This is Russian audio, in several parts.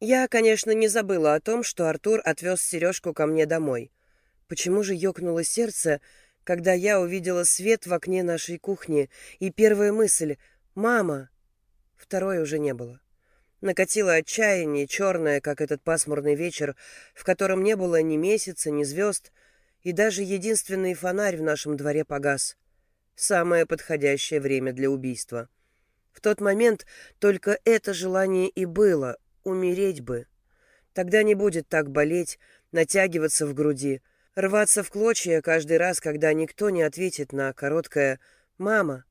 Я, конечно, не забыла о том, что Артур отвез Сережку ко мне домой. Почему же ёкнуло сердце, когда я увидела свет в окне нашей кухни, и первая мысль «Мама!» Второй уже не было. Накатило отчаяние, черное, как этот пасмурный вечер, в котором не было ни месяца, ни звезд, и даже единственный фонарь в нашем дворе погас. Самое подходящее время для убийства. В тот момент только это желание и было — умереть бы. Тогда не будет так болеть, натягиваться в груди, рваться в клочья каждый раз, когда никто не ответит на короткое «мама».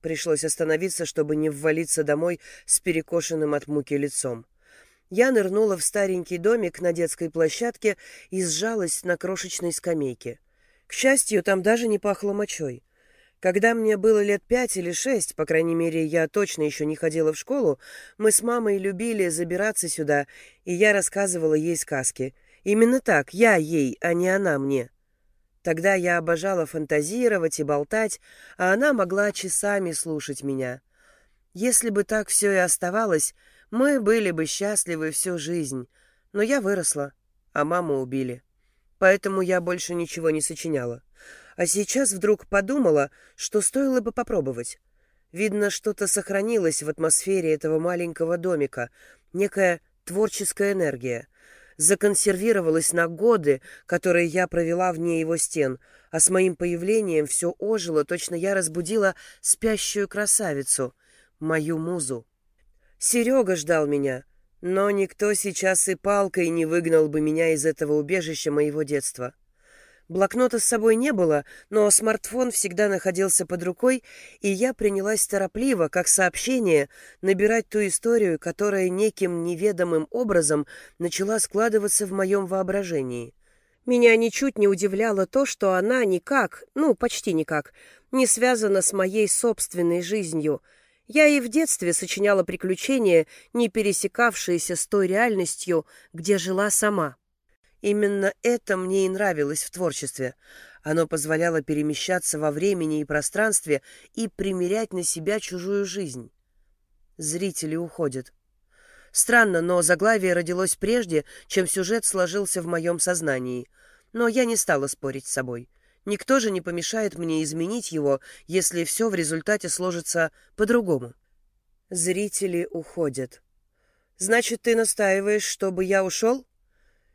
Пришлось остановиться, чтобы не ввалиться домой с перекошенным от муки лицом. Я нырнула в старенький домик на детской площадке и сжалась на крошечной скамейке. К счастью, там даже не пахло мочой. Когда мне было лет пять или шесть, по крайней мере, я точно еще не ходила в школу, мы с мамой любили забираться сюда, и я рассказывала ей сказки. Именно так, я ей, а не она мне. Тогда я обожала фантазировать и болтать, а она могла часами слушать меня. Если бы так все и оставалось, мы были бы счастливы всю жизнь. Но я выросла, а маму убили. Поэтому я больше ничего не сочиняла. А сейчас вдруг подумала, что стоило бы попробовать. Видно, что-то сохранилось в атмосфере этого маленького домика, некая творческая энергия законсервировалась на годы, которые я провела вне его стен, а с моим появлением все ожило, точно я разбудила спящую красавицу, мою музу. Серега ждал меня, но никто сейчас и палкой не выгнал бы меня из этого убежища моего детства. Блокнота с собой не было, но смартфон всегда находился под рукой, и я принялась торопливо, как сообщение, набирать ту историю, которая неким неведомым образом начала складываться в моем воображении. Меня ничуть не удивляло то, что она никак, ну, почти никак, не связана с моей собственной жизнью. Я и в детстве сочиняла приключения, не пересекавшиеся с той реальностью, где жила сама. Именно это мне и нравилось в творчестве. Оно позволяло перемещаться во времени и пространстве и примерять на себя чужую жизнь. Зрители уходят. Странно, но заглавие родилось прежде, чем сюжет сложился в моем сознании. Но я не стала спорить с собой. Никто же не помешает мне изменить его, если все в результате сложится по-другому. Зрители уходят. Значит, ты настаиваешь, чтобы я ушел?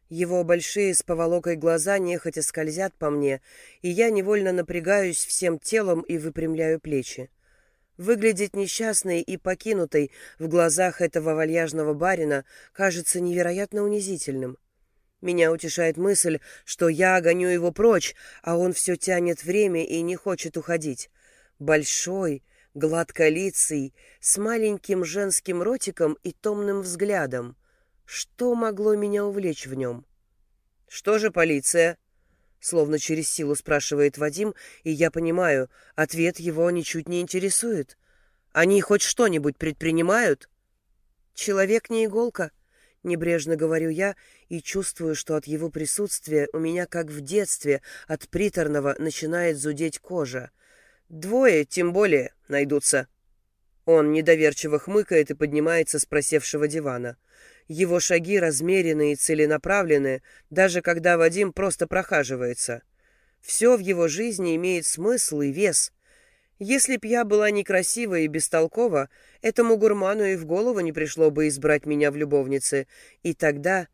Его большие с поволокой глаза нехотя скользят по мне, и я невольно напрягаюсь всем телом и выпрямляю плечи. Выглядеть несчастной и покинутой в глазах этого вальяжного барина кажется невероятно унизительным. Меня утешает мысль, что я гоню его прочь, а он все тянет время и не хочет уходить. Большой, гладколицый, с маленьким женским ротиком и томным взглядом — что могло меня увлечь в нем? «Что же полиция?» Словно через силу спрашивает Вадим, и я понимаю, ответ его ничуть не интересует. Они хоть что-нибудь предпринимают? «Человек не иголка», — небрежно говорю я, и чувствую, что от его присутствия у меня, как в детстве, от приторного начинает зудеть кожа. Двое, тем более, найдутся. Он недоверчиво хмыкает и поднимается с просевшего дивана. Его шаги размерены и целенаправлены, даже когда Вадим просто прохаживается. Все в его жизни имеет смысл и вес. Если б я была некрасива и бестолкова, этому гурману и в голову не пришло бы избрать меня в любовнице. И тогда...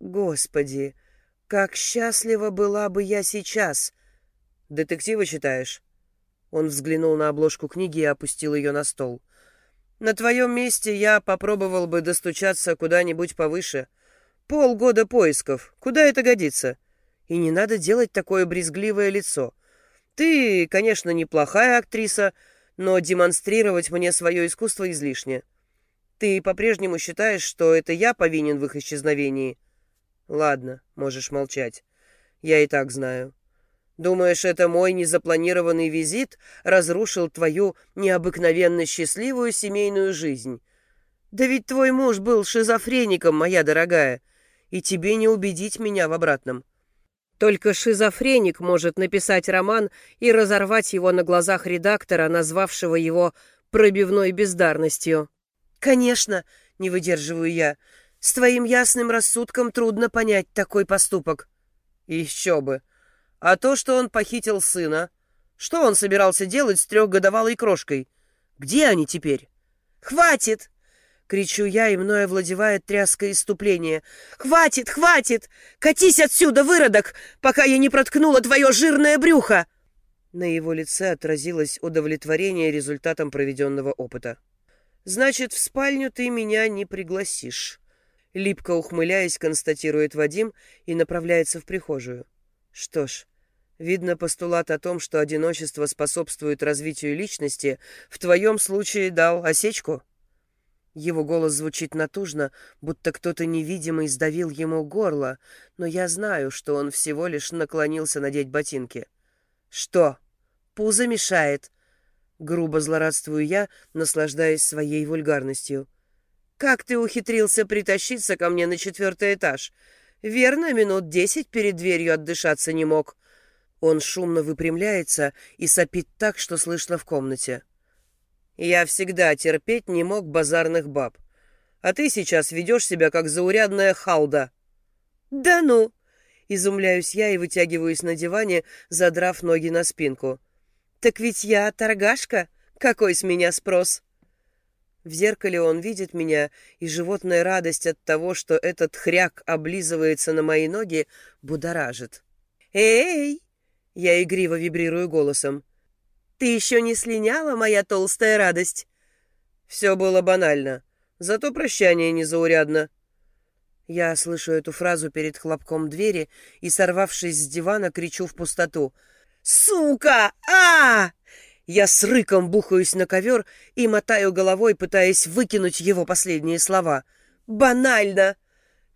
Господи, как счастлива была бы я сейчас! Детективы читаешь? Он взглянул на обложку книги и опустил ее на стол. — на твоем месте я попробовал бы достучаться куда-нибудь повыше. Полгода поисков. Куда это годится? И не надо делать такое брезгливое лицо. Ты, конечно, неплохая актриса, но демонстрировать мне свое искусство излишне. Ты по-прежнему считаешь, что это я повинен в их исчезновении? Ладно, можешь молчать. Я и так знаю. Думаешь, это мой незапланированный визит разрушил твою необыкновенно счастливую семейную жизнь? Да ведь твой муж был шизофреником, моя дорогая, и тебе не убедить меня в обратном. Только шизофреник может написать роман и разорвать его на глазах редактора, назвавшего его пробивной бездарностью. Конечно, не выдерживаю я. С твоим ясным рассудком трудно понять такой поступок. Еще бы. А то, что он похитил сына, что он собирался делать с трехгодовалой крошкой? Где они теперь? Хватит! Кричу я, и мною овладевает тряское иступление. «Хватит, хватит! Катись отсюда, выродок, пока я не проткнула твое жирное брюхо!» На его лице отразилось удовлетворение результатом проведенного опыта. «Значит, в спальню ты меня не пригласишь». Липко ухмыляясь, констатирует Вадим и направляется в прихожую. Что ж, видно постулат о том, что одиночество способствует развитию личности, в твоем случае дал осечку. Его голос звучит натужно, будто кто-то невидимый сдавил ему горло, но я знаю, что он всего лишь наклонился надеть ботинки. «Что?» Пузо мешает. Грубо злорадствую я, наслаждаясь своей вульгарностью. Как ты ухитрился притащиться ко мне на четвертый этаж? Верно, минут десять перед дверью отдышаться не мог. Он шумно выпрямляется и сопит так, что слышно в комнате. Я всегда терпеть не мог базарных баб. А ты сейчас ведешь себя как заурядная халда. Да ну! Изумляюсь я и вытягиваюсь на диване, задрав ноги на спинку. «Так ведь я торгашка. Какой с меня спрос?» В зеркале он видит меня, и животная радость от того, что этот хряк облизывается на мои ноги, будоражит. «Эй!» — я игриво вибрирую голосом. «Ты еще не слиняла, моя толстая радость?» Все было банально, зато прощание незаурядно. Я слышу эту фразу перед хлопком двери и, сорвавшись с дивана, кричу в пустоту — «Сука! а Я с рыком бухаюсь на ковер и мотаю головой, пытаясь выкинуть его последние слова. «Банально!»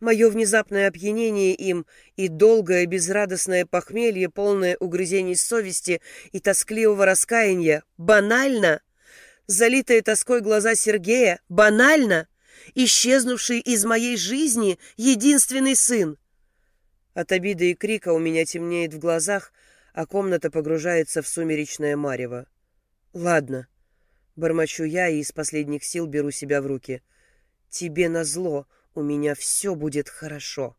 Мое внезапное опьянение им и долгое безрадостное похмелье, полное угрызений совести и тоскливого раскаяния, банально? Залитые тоской глаза Сергея, банально? Исчезнувший из моей жизни единственный сын? От обиды и крика у меня темнеет в глазах, а комната погружается в сумеречное марево. «Ладно», — бормочу я и из последних сил беру себя в руки. «Тебе назло, у меня все будет хорошо.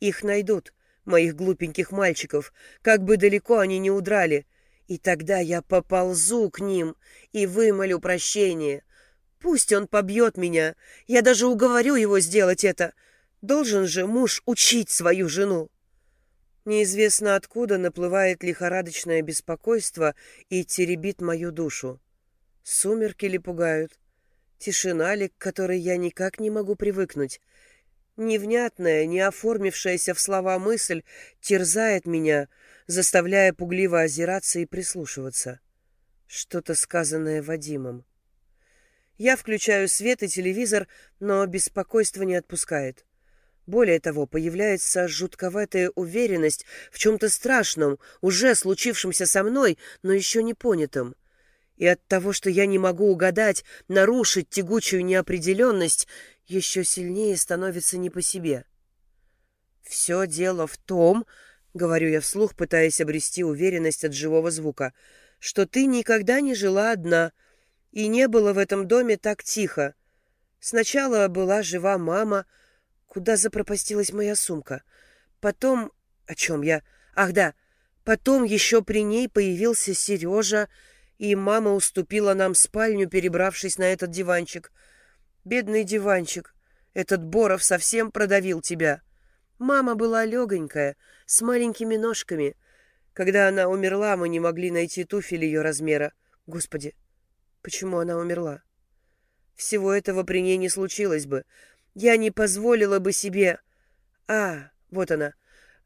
Их найдут, моих глупеньких мальчиков, как бы далеко они ни удрали, и тогда я поползу к ним и вымолю прощение. Пусть он побьет меня, я даже уговорю его сделать это. Должен же муж учить свою жену». Неизвестно откуда наплывает лихорадочное беспокойство и теребит мою душу. Сумерки ли пугают? Тишина ли, к которой я никак не могу привыкнуть? Невнятная, не оформившаяся в слова мысль терзает меня, заставляя пугливо озираться и прислушиваться. Что-то сказанное Вадимом. Я включаю свет и телевизор, но беспокойство не отпускает. Более того, появляется жутковатая уверенность в чем-то страшном, уже случившемся со мной, но еще не понятом. И от того, что я не могу угадать, нарушить тягучую неопределенность, еще сильнее становится не по себе. «Все дело в том, — говорю я вслух, пытаясь обрести уверенность от живого звука, — что ты никогда не жила одна, и не было в этом доме так тихо. Сначала была жива мама, — Куда запропастилась моя сумка? Потом... О чем я? Ах, да. Потом еще при ней появился Сережа, и мама уступила нам спальню, перебравшись на этот диванчик. Бедный диванчик. Этот Боров совсем продавил тебя. Мама была легонькая, с маленькими ножками. Когда она умерла, мы не могли найти туфель ее размера. Господи, почему она умерла? Всего этого при ней не случилось бы. Я не позволила бы себе... А, вот она.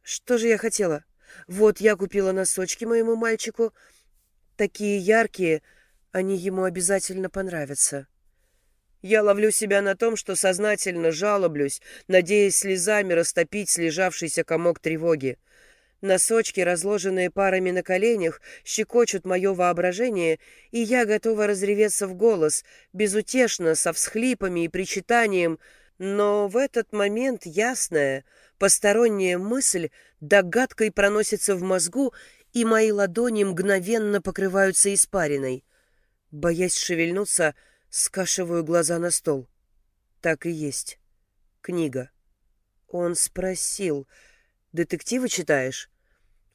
Что же я хотела? Вот я купила носочки моему мальчику. Такие яркие, они ему обязательно понравятся. Я ловлю себя на том, что сознательно жалоблюсь, надеясь слезами растопить слежавшийся комок тревоги. Носочки, разложенные парами на коленях, щекочут мое воображение, и я готова разреветься в голос, безутешно, со всхлипами и причитанием — но в этот момент ясная, посторонняя мысль догадкой проносится в мозгу, и мои ладони мгновенно покрываются испариной. Боясь шевельнуться, скашиваю глаза на стол. Так и есть. Книга. Он спросил, «Детективы читаешь?»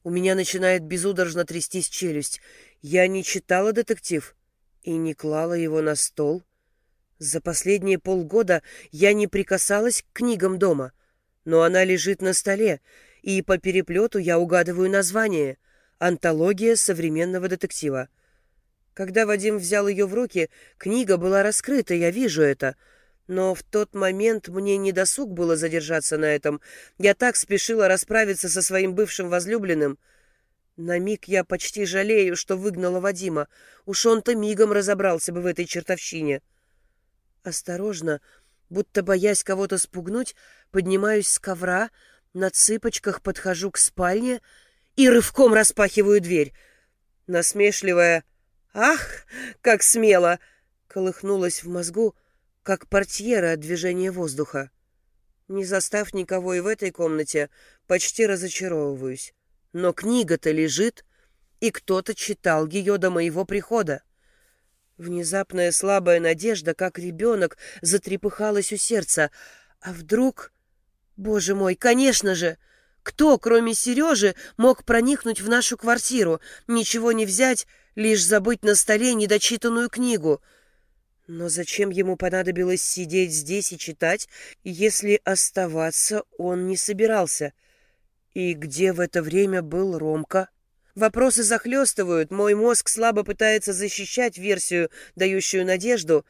У меня начинает безудержно трястись челюсть. Я не читала детектив и не клала его на стол. За последние полгода я не прикасалась к книгам дома, но она лежит на столе, и по переплету я угадываю название «Антология современного детектива». Когда Вадим взял ее в руки, книга была раскрыта, я вижу это. Но в тот момент мне не досуг было задержаться на этом. Я так спешила расправиться со своим бывшим возлюбленным. На миг я почти жалею, что выгнала Вадима. Уж он-то мигом разобрался бы в этой чертовщине. Осторожно, будто боясь кого-то спугнуть, поднимаюсь с ковра, на цыпочках подхожу к спальне и рывком распахиваю дверь. Насмешливая «Ах, как смело!» колыхнулась в мозгу, как портьера от движения воздуха. Не застав никого и в этой комнате, почти разочаровываюсь. Но книга-то лежит, и кто-то читал ее до моего прихода. Внезапная слабая надежда, как ребенок, затрепыхалась у сердца. А вдруг... Боже мой, конечно же! Кто, кроме Сережи, мог проникнуть в нашу квартиру, ничего не взять, лишь забыть на столе недочитанную книгу? Но зачем ему понадобилось сидеть здесь и читать, если оставаться он не собирался? И где в это время был Ромка? Вопросы захлестывают, мой мозг слабо пытается защищать версию, дающую надежду,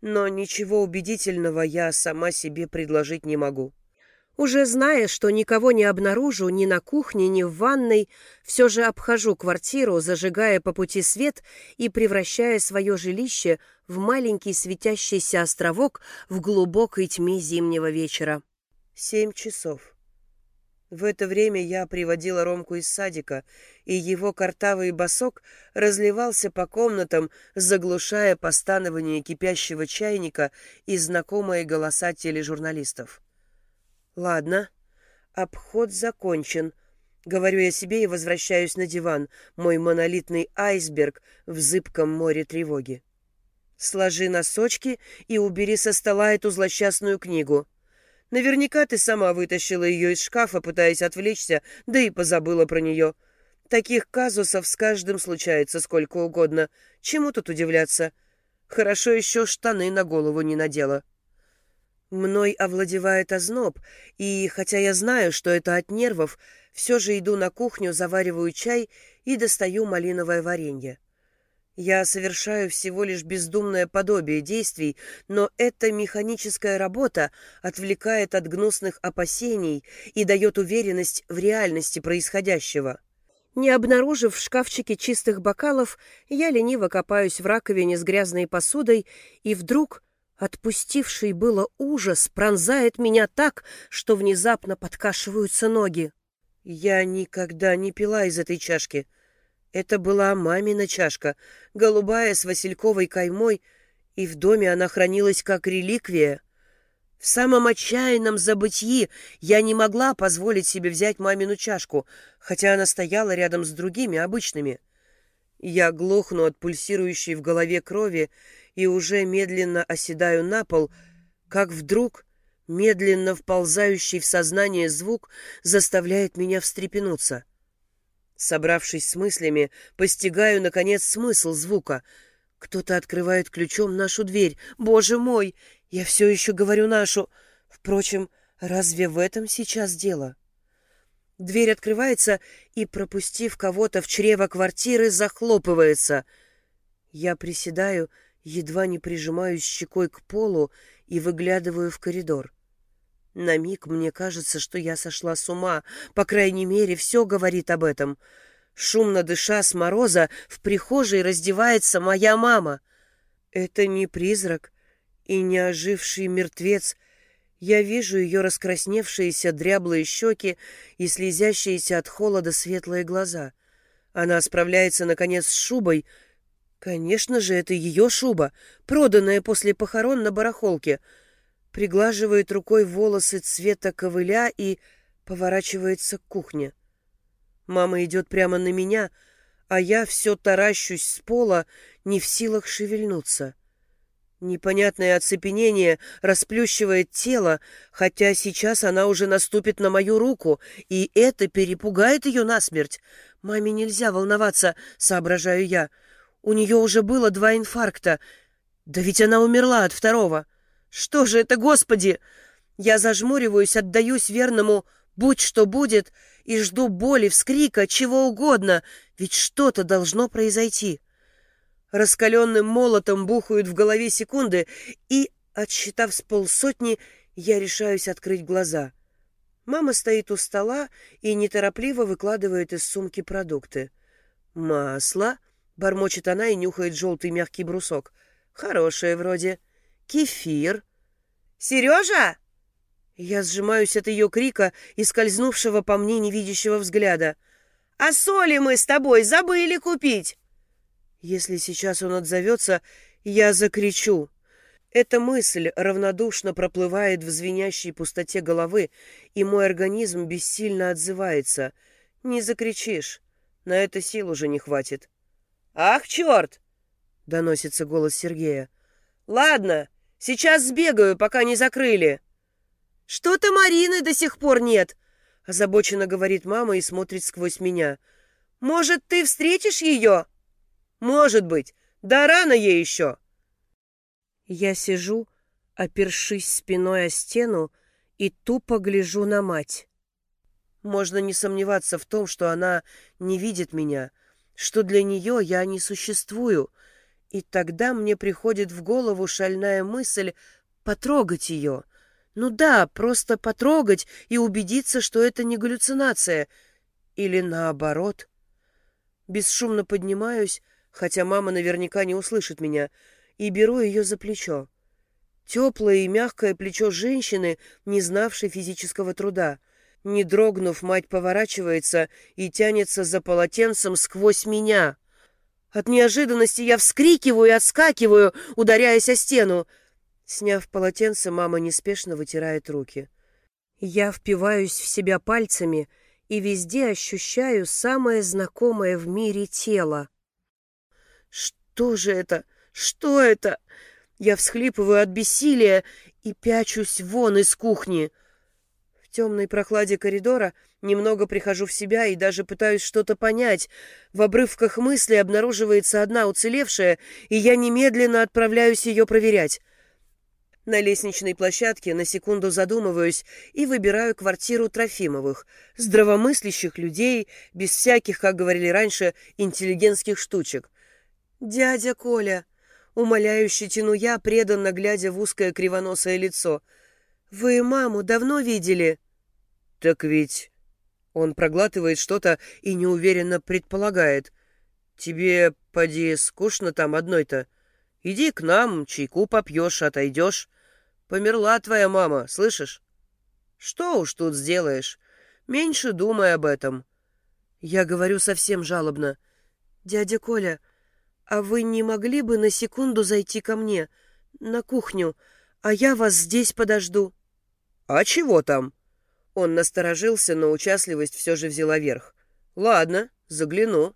но ничего убедительного я сама себе предложить не могу. Уже зная, что никого не обнаружу ни на кухне, ни в ванной, все же обхожу квартиру, зажигая по пути свет и превращая свое жилище в маленький светящийся островок в глубокой тьме зимнего вечера. Семь часов. В это время я приводила Ромку из садика, и его картавый босок разливался по комнатам, заглушая постанование кипящего чайника и знакомые голоса тележурналистов. «Ладно, обход закончен», — говорю я себе и возвращаюсь на диван, мой монолитный айсберг в зыбком море тревоги. «Сложи носочки и убери со стола эту злосчастную книгу», Наверняка ты сама вытащила ее из шкафа, пытаясь отвлечься, да и позабыла про нее. Таких казусов с каждым случается сколько угодно. Чему тут удивляться? Хорошо еще штаны на голову не надела. Мной овладевает озноб, и, хотя я знаю, что это от нервов, все же иду на кухню, завариваю чай и достаю малиновое варенье. Я совершаю всего лишь бездумное подобие действий, но эта механическая работа отвлекает от гнусных опасений и дает уверенность в реальности происходящего. Не обнаружив в шкафчике чистых бокалов, я лениво копаюсь в раковине с грязной посудой, и вдруг, отпустивший было ужас, пронзает меня так, что внезапно подкашиваются ноги. Я никогда не пила из этой чашки — это была мамина чашка, голубая с васильковой каймой, и в доме она хранилась как реликвия. В самом отчаянном забытии я не могла позволить себе взять мамину чашку, хотя она стояла рядом с другими обычными. Я глохну от пульсирующей в голове крови и уже медленно оседаю на пол, как вдруг медленно вползающий в сознание звук заставляет меня встрепенуться — Собравшись с мыслями, постигаю, наконец, смысл звука. Кто-то открывает ключом нашу дверь. Боже мой! Я все еще говорю нашу. Впрочем, разве в этом сейчас дело? Дверь открывается и, пропустив кого-то в чрево квартиры, захлопывается. Я приседаю, едва не прижимаюсь щекой к полу и выглядываю в коридор. На миг мне кажется, что я сошла с ума. По крайней мере, все говорит об этом. Шумно дыша с мороза, в прихожей раздевается моя мама. Это не призрак и не оживший мертвец. Я вижу ее раскрасневшиеся дряблые щеки и слезящиеся от холода светлые глаза. Она справляется, наконец, с шубой. Конечно же, это ее шуба, проданная после похорон на барахолке — приглаживает рукой волосы цвета ковыля и поворачивается к кухне. Мама идет прямо на меня, а я все таращусь с пола, не в силах шевельнуться. Непонятное оцепенение расплющивает тело, хотя сейчас она уже наступит на мою руку, и это перепугает ее насмерть. Маме нельзя волноваться, соображаю я. У нее уже было два инфаркта. Да ведь она умерла от второго. Что же это, Господи? Я зажмуриваюсь, отдаюсь верному «будь что будет» и жду боли, вскрика, чего угодно, ведь что-то должно произойти раскаленным молотом бухают в голове секунды, и, отсчитав с полсотни, я решаюсь открыть глаза. Мама стоит у стола и неторопливо выкладывает из сумки продукты. «Масло», — бормочет она и нюхает желтый мягкий брусок. «Хорошее вроде. Кефир». «Сережа!» Я сжимаюсь от ее крика и скользнувшего по мне невидящего взгляда. «А соли мы с тобой забыли купить!» Если сейчас он отзовется, я закричу. Эта мысль равнодушно проплывает в звенящей пустоте головы, и мой организм бессильно отзывается. Не закричишь. На это сил уже не хватит. «Ах, черт!» — доносится голос Сергея. «Ладно, сейчас сбегаю, пока не закрыли». «Что-то Марины до сих пор нет!» — озабоченно говорит мама и смотрит сквозь меня. «Может, ты встретишь ее?» Может быть. Да рано ей еще. Я сижу, опершись спиной о стену, и тупо гляжу на мать. Можно не сомневаться в том, что она не видит меня, что для нее я не существую, и тогда мне приходит в голову шальная мысль потрогать ее. Ну да, просто потрогать и убедиться, что это не галлюцинация. Или наоборот. Бесшумно поднимаюсь, хотя мама наверняка не услышит меня, и беру ее за плечо. Теплое и мягкое плечо женщины, не знавшей физического труда. Не дрогнув, мать поворачивается и тянется за полотенцем сквозь меня. От неожиданности я вскрикиваю и отскакиваю, ударяясь о стену. Сняв полотенце, мама неспешно вытирает руки. Я впиваюсь в себя пальцами и везде ощущаю самое знакомое в мире тело. Что же это? Что это? Я всхлипываю от бессилия и пячусь вон из кухни. Темной прохладе коридора немного прихожу в себя и даже пытаюсь что-то понять. В обрывках мысли обнаруживается одна уцелевшая, и я немедленно отправляюсь ее проверять. На лестничной площадке на секунду задумываюсь и выбираю квартиру Трофимовых, здравомыслящих людей, без всяких, как говорили раньше, интеллигентских штучек. «Дядя Коля!» — умоляюще тяну я, преданно глядя в узкое кривоносое лицо. «Вы маму давно видели?» «Так ведь...» Он проглатывает что-то и неуверенно предполагает. «Тебе, поди, скучно там одной-то. Иди к нам, чайку попьешь, отойдешь. Померла твоя мама, слышишь? Что уж тут сделаешь? Меньше думай об этом». Я говорю совсем жалобно. «Дядя Коля, «А вы не могли бы на секунду зайти ко мне, на кухню, а я вас здесь подожду?» «А чего там?» Он насторожился, но участливость все же взяла верх. «Ладно, загляну».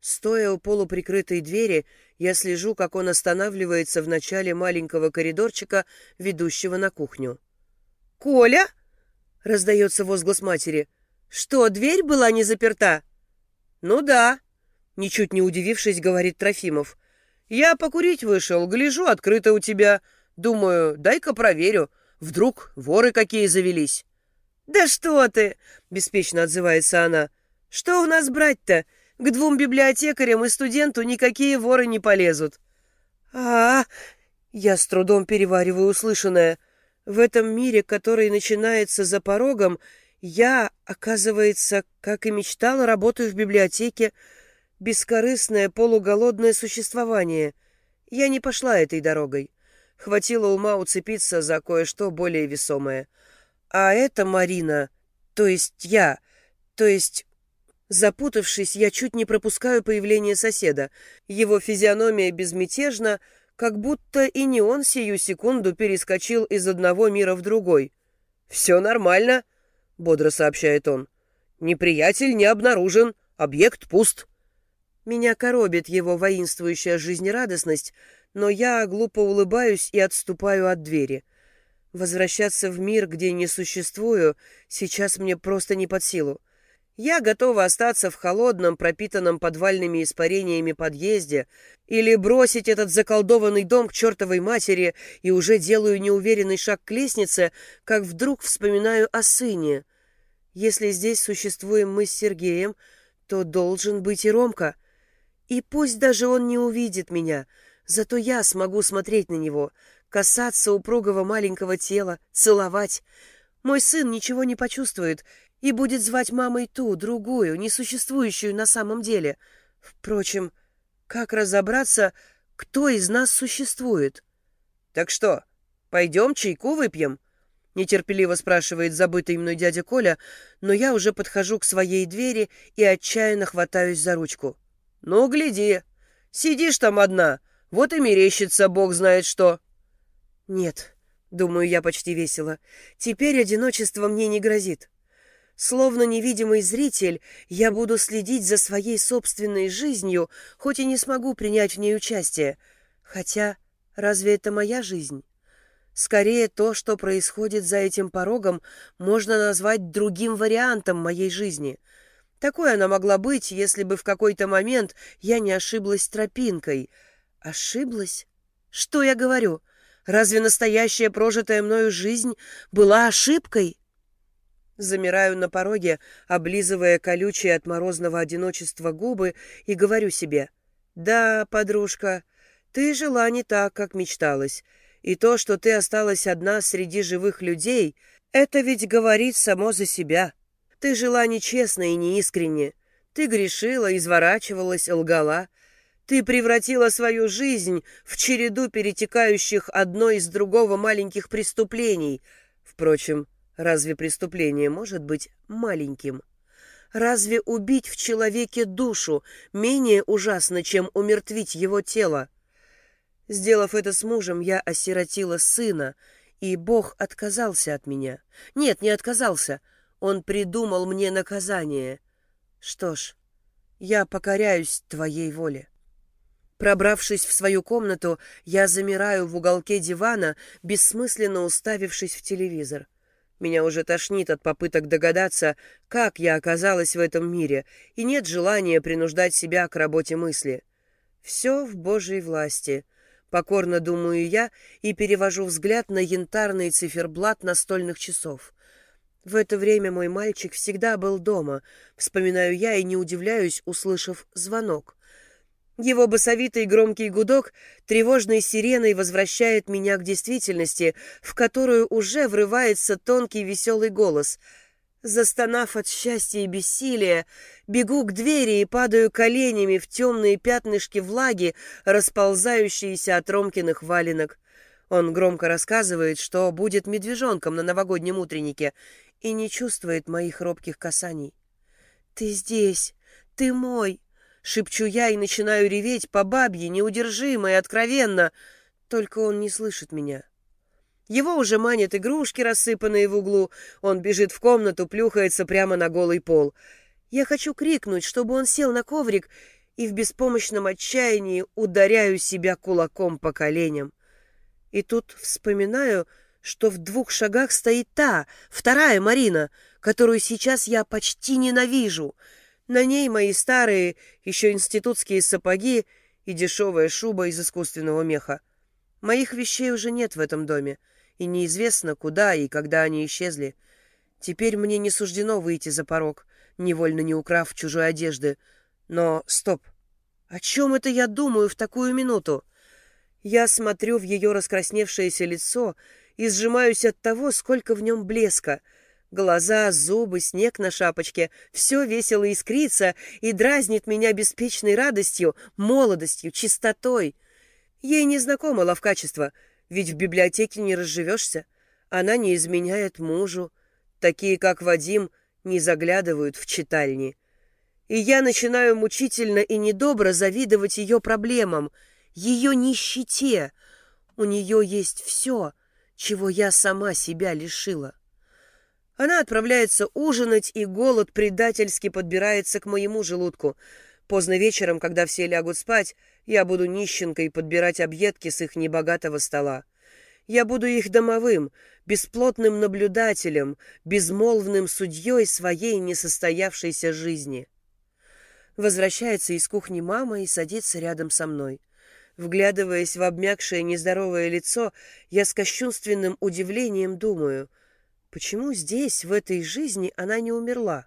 Стоя у полуприкрытой двери, я слежу, как он останавливается в начале маленького коридорчика, ведущего на кухню. «Коля?» — раздается возглас матери. «Что, дверь была не заперта?» «Ну да», Ничуть не удивившись, говорит Трофимов. «Я покурить вышел, гляжу, открыто у тебя. Думаю, дай-ка проверю. Вдруг воры какие завелись». «Да что ты!» — беспечно отзывается она. «Что у нас брать-то? К двум библиотекарям и студенту никакие воры не полезут». А, -а, а Я с трудом перевариваю услышанное. В этом мире, который начинается за порогом, я, оказывается, как и мечтала, работаю в библиотеке, бескорыстное полуголодное существование. Я не пошла этой дорогой. Хватило ума уцепиться за кое-что более весомое. А это Марина, то есть я, то есть... Запутавшись, я чуть не пропускаю появление соседа. Его физиономия безмятежна, как будто и не он сию секунду перескочил из одного мира в другой. «Все нормально», — бодро сообщает он. «Неприятель не обнаружен, объект пуст». Меня коробит его воинствующая жизнерадостность, но я глупо улыбаюсь и отступаю от двери. Возвращаться в мир, где не существую, сейчас мне просто не под силу. Я готова остаться в холодном, пропитанном подвальными испарениями подъезде или бросить этот заколдованный дом к чертовой матери и уже делаю неуверенный шаг к лестнице, как вдруг вспоминаю о сыне. Если здесь существуем мы с Сергеем, то должен быть и Ромка. И пусть даже он не увидит меня, зато я смогу смотреть на него, касаться упругого маленького тела, целовать. Мой сын ничего не почувствует и будет звать мамой ту, другую, несуществующую на самом деле. Впрочем, как разобраться, кто из нас существует? Так что, пойдем чайку выпьем? Нетерпеливо спрашивает забытый мной дядя Коля, но я уже подхожу к своей двери и отчаянно хватаюсь за ручку. Ну, гляди, сидишь там одна, вот и мерещится бог знает что. Нет, думаю я почти весело, теперь одиночество мне не грозит. Словно невидимый зритель, я буду следить за своей собственной жизнью, хоть и не смогу принять в ней участие. Хотя, разве это моя жизнь? Скорее, то, что происходит за этим порогом, можно назвать другим вариантом моей жизни. Такой она могла быть, если бы в какой-то момент я не ошиблась тропинкой. Ошиблась? Что я говорю? Разве настоящая прожитая мною жизнь была ошибкой? Замираю на пороге, облизывая колючие от морозного одиночества губы, и говорю себе, «Да, подружка, ты жила не так, как мечталась, и то, что ты осталась одна среди живых людей, это ведь говорит само за себя. Ты жила нечестно и неискренне, ты грешила, изворачивалась, лгала, ты превратила свою жизнь в череду перетекающих одно из другого маленьких преступлений. Впрочем, Разве преступление может быть маленьким? Разве убить в человеке душу менее ужасно, чем умертвить его тело? Сделав это с мужем, я осиротила сына, и Бог отказался от меня. Нет, не отказался. Он придумал мне наказание. Что ж, я покоряюсь твоей воле. Пробравшись в свою комнату, я замираю в уголке дивана, бессмысленно уставившись в телевизор. Меня уже тошнит от попыток догадаться, как я оказалась в этом мире, и нет желания принуждать себя к работе мысли. Все в Божьей власти. Покорно думаю я и перевожу взгляд на янтарный циферблат настольных часов. В это время мой мальчик всегда был дома, вспоминаю я и не удивляюсь, услышав звонок. Его басовитый громкий гудок тревожной сиреной возвращает меня к действительности, в которую уже врывается тонкий веселый голос. Застонав от счастья и бессилия, бегу к двери и падаю коленями в темные пятнышки влаги, расползающиеся от Ромкиных валенок. Он громко рассказывает, что будет медвежонком на новогоднем утреннике, и не чувствует моих робких касаний. «Ты здесь! Ты мой! Шепчу я и начинаю реветь по бабье, неудержимо и откровенно. Только он не слышит меня. Его уже манят игрушки, рассыпанные в углу. Он бежит в комнату, плюхается прямо на голый пол. Я хочу крикнуть, чтобы он сел на коврик, и в беспомощном отчаянии ударяю себя кулаком по коленям. И тут вспоминаю, что в двух шагах стоит та, вторая Марина, которую сейчас я почти ненавижу — на ней мои старые, еще институтские сапоги и дешевая шуба из искусственного меха. Моих вещей уже нет в этом доме, и неизвестно, куда и когда они исчезли. Теперь мне не суждено выйти за порог, невольно не украв чужой одежды. Но стоп! О чем это я думаю в такую минуту? Я смотрю в ее раскрасневшееся лицо и сжимаюсь от того, сколько в нем блеска — Глаза, зубы, снег на шапочке — все весело искрится и дразнит меня беспечной радостью, молодостью, чистотой. Ей не знакомо ловкачество, ведь в библиотеке не разживешься. Она не изменяет мужу. Такие, как Вадим, не заглядывают в читальни. И я начинаю мучительно и недобро завидовать ее проблемам, ее нищете. У нее есть все, чего я сама себя лишила. Она отправляется ужинать, и голод предательски подбирается к моему желудку. Поздно вечером, когда все лягут спать, Я буду нищенкой подбирать объедки с их небогатого стола. Я буду их домовым, бесплотным наблюдателем, безмолвным судьей своей несостоявшейся жизни. Возвращается из кухни мама и садится рядом со мной. Вглядываясь в обмякшее нездоровое лицо, я с кощунственным удивлением думаю, почему здесь, в этой жизни, она не умерла?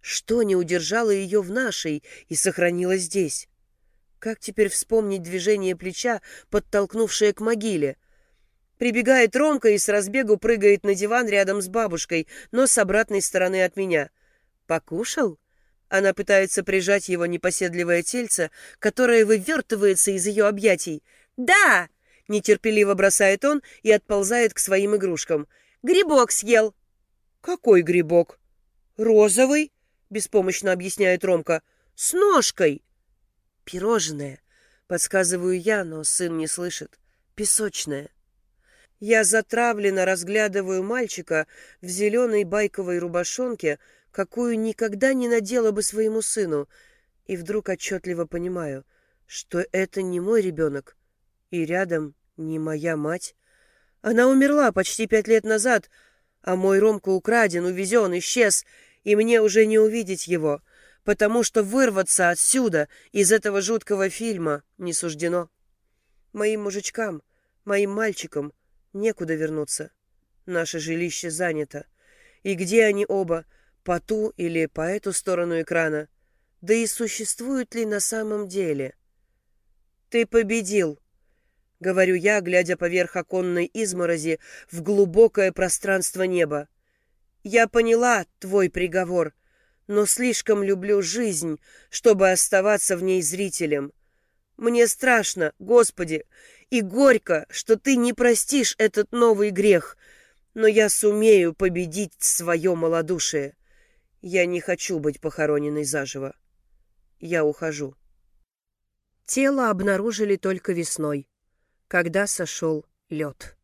Что не удержало ее в нашей и сохранило здесь? Как теперь вспомнить движение плеча, подтолкнувшее к могиле? Прибегает Ромка и с разбегу прыгает на диван рядом с бабушкой, но с обратной стороны от меня. «Покушал?» Она пытается прижать его непоседливое тельце, которое вывертывается из ее объятий. «Да!» — нетерпеливо бросает он и отползает к своим игрушкам. «Грибок съел!» «Какой грибок?» «Розовый?» — беспомощно объясняет Ромка. «С ножкой!» «Пирожное!» — подсказываю я, но сын не слышит. «Песочное!» Я затравленно разглядываю мальчика в зеленой байковой рубашонке, какую никогда не надела бы своему сыну, и вдруг отчетливо понимаю, что это не мой ребенок, и рядом не моя мать. Она умерла почти пять лет назад, а мой Ромка украден, увезен, исчез, и мне уже не увидеть его, потому что вырваться отсюда, из этого жуткого фильма, не суждено. Моим мужичкам, моим мальчикам некуда вернуться. Наше жилище занято. И где они оба — по ту или по эту сторону экрана, да и существуют ли на самом деле. «Ты победил!» — говорю я, глядя поверх оконной изморози в глубокое пространство неба. «Я поняла твой приговор, но слишком люблю жизнь, чтобы оставаться в ней зрителем. Мне страшно, Господи, и горько, что ты не простишь этот новый грех, но я сумею победить свое малодушие. Я не хочу быть похороненной заживо. Я ухожу. Тело обнаружили только весной, когда сошел лед.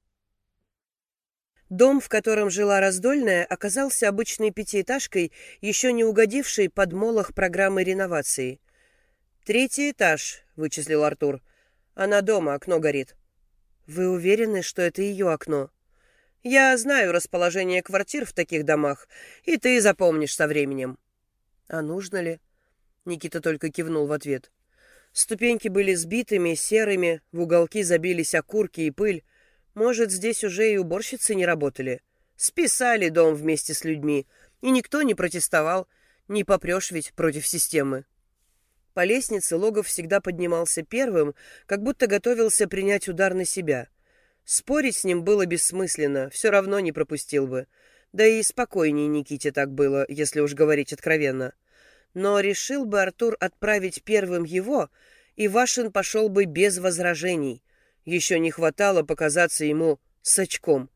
Дом, в котором жила Раздольная, оказался обычной пятиэтажкой, еще не угодившей под молох программы реновации. «Третий этаж», — вычислил Артур. «Она дома, окно горит». «Вы уверены, что это ее окно?» Я знаю расположение квартир в таких домах, и ты запомнишь со временем. А нужно ли? Никита только кивнул в ответ. Ступеньки были сбитыми, серыми, в уголки забились окурки и пыль. Может, здесь уже и уборщицы не работали. Списали дом вместе с людьми, и никто не протестовал. Не попрешь ведь против системы. По лестнице Логов всегда поднимался первым, как будто готовился принять удар на себя. Спорить с ним было бессмысленно, все равно не пропустил бы. Да и спокойнее Никите так было, если уж говорить откровенно. Но решил бы Артур отправить первым его, и Вашин пошел бы без возражений. Еще не хватало показаться ему с очком.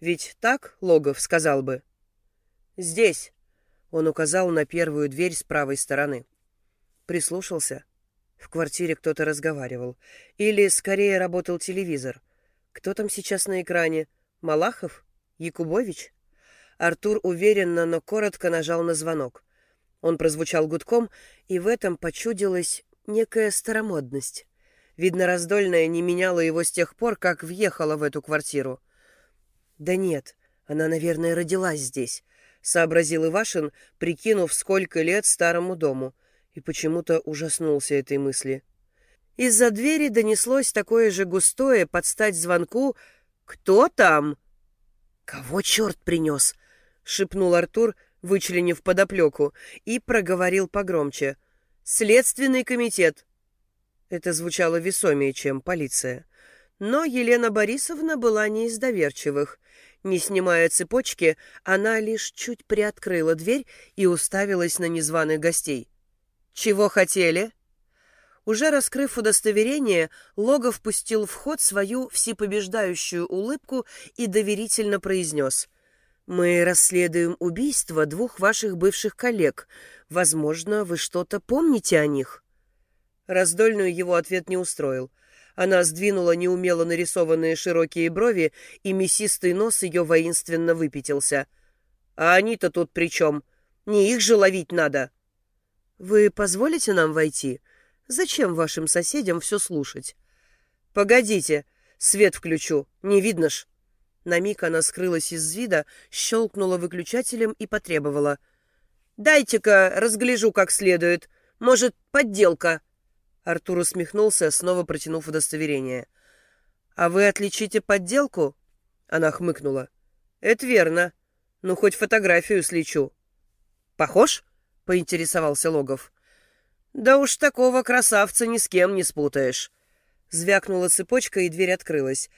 Ведь так Логов сказал бы. «Здесь», — он указал на первую дверь с правой стороны. Прислушался. В квартире кто-то разговаривал. Или, скорее, работал телевизор — кто там сейчас на экране? Малахов? Якубович? Артур уверенно, но коротко нажал на звонок. Он прозвучал гудком, и в этом почудилась некая старомодность. Видно, раздольная не меняла его с тех пор, как въехала в эту квартиру. «Да нет, она, наверное, родилась здесь», — сообразил Ивашин, прикинув, сколько лет старому дому, и почему-то ужаснулся этой мысли. Из-за двери донеслось такое же густое под стать звонку «Кто там?» «Кого черт принес?» — шепнул Артур, вычленив подоплеку, и проговорил погромче. «Следственный комитет». Это звучало весомее, чем полиция. Но Елена Борисовна была не из доверчивых. Не снимая цепочки, она лишь чуть приоткрыла дверь и уставилась на незваных гостей. «Чего хотели?» Уже раскрыв удостоверение, Логов пустил в ход свою всепобеждающую улыбку и доверительно произнес. «Мы расследуем убийство двух ваших бывших коллег. Возможно, вы что-то помните о них?» Раздольную его ответ не устроил. Она сдвинула неумело нарисованные широкие брови, и мясистый нос ее воинственно выпятился. «А они-то тут при чем? Не их же ловить надо!» «Вы позволите нам войти?» Зачем вашим соседям все слушать? Погодите, свет включу, не видно ж. На миг она скрылась из вида, щелкнула выключателем и потребовала. «Дайте-ка разгляжу как следует. Может, подделка?» Артур усмехнулся, снова протянув удостоверение. «А вы отличите подделку?» Она хмыкнула. «Это верно. Ну, хоть фотографию слечу». «Похож?» — поинтересовался Логов. «Да уж такого красавца ни с кем не спутаешь». Звякнула цепочка, и дверь открылась.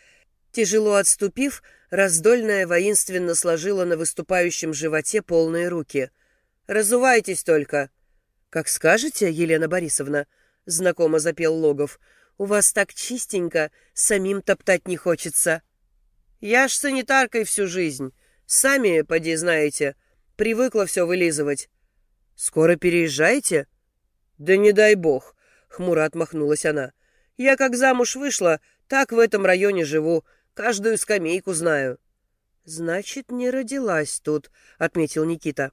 Тяжело отступив, раздольная воинственно сложила на выступающем животе полные руки. «Разувайтесь только!» «Как скажете, Елена Борисовна», — знакомо запел Логов. «У вас так чистенько, самим топтать не хочется». «Я ж санитаркой всю жизнь. Сами, поди, знаете, привыкла все вылизывать». «Скоро переезжаете?» «Да не дай бог», — хмуро отмахнулась она. «Я как замуж вышла, так в этом районе живу, каждую скамейку знаю». «Значит, не родилась тут», — отметил Никита.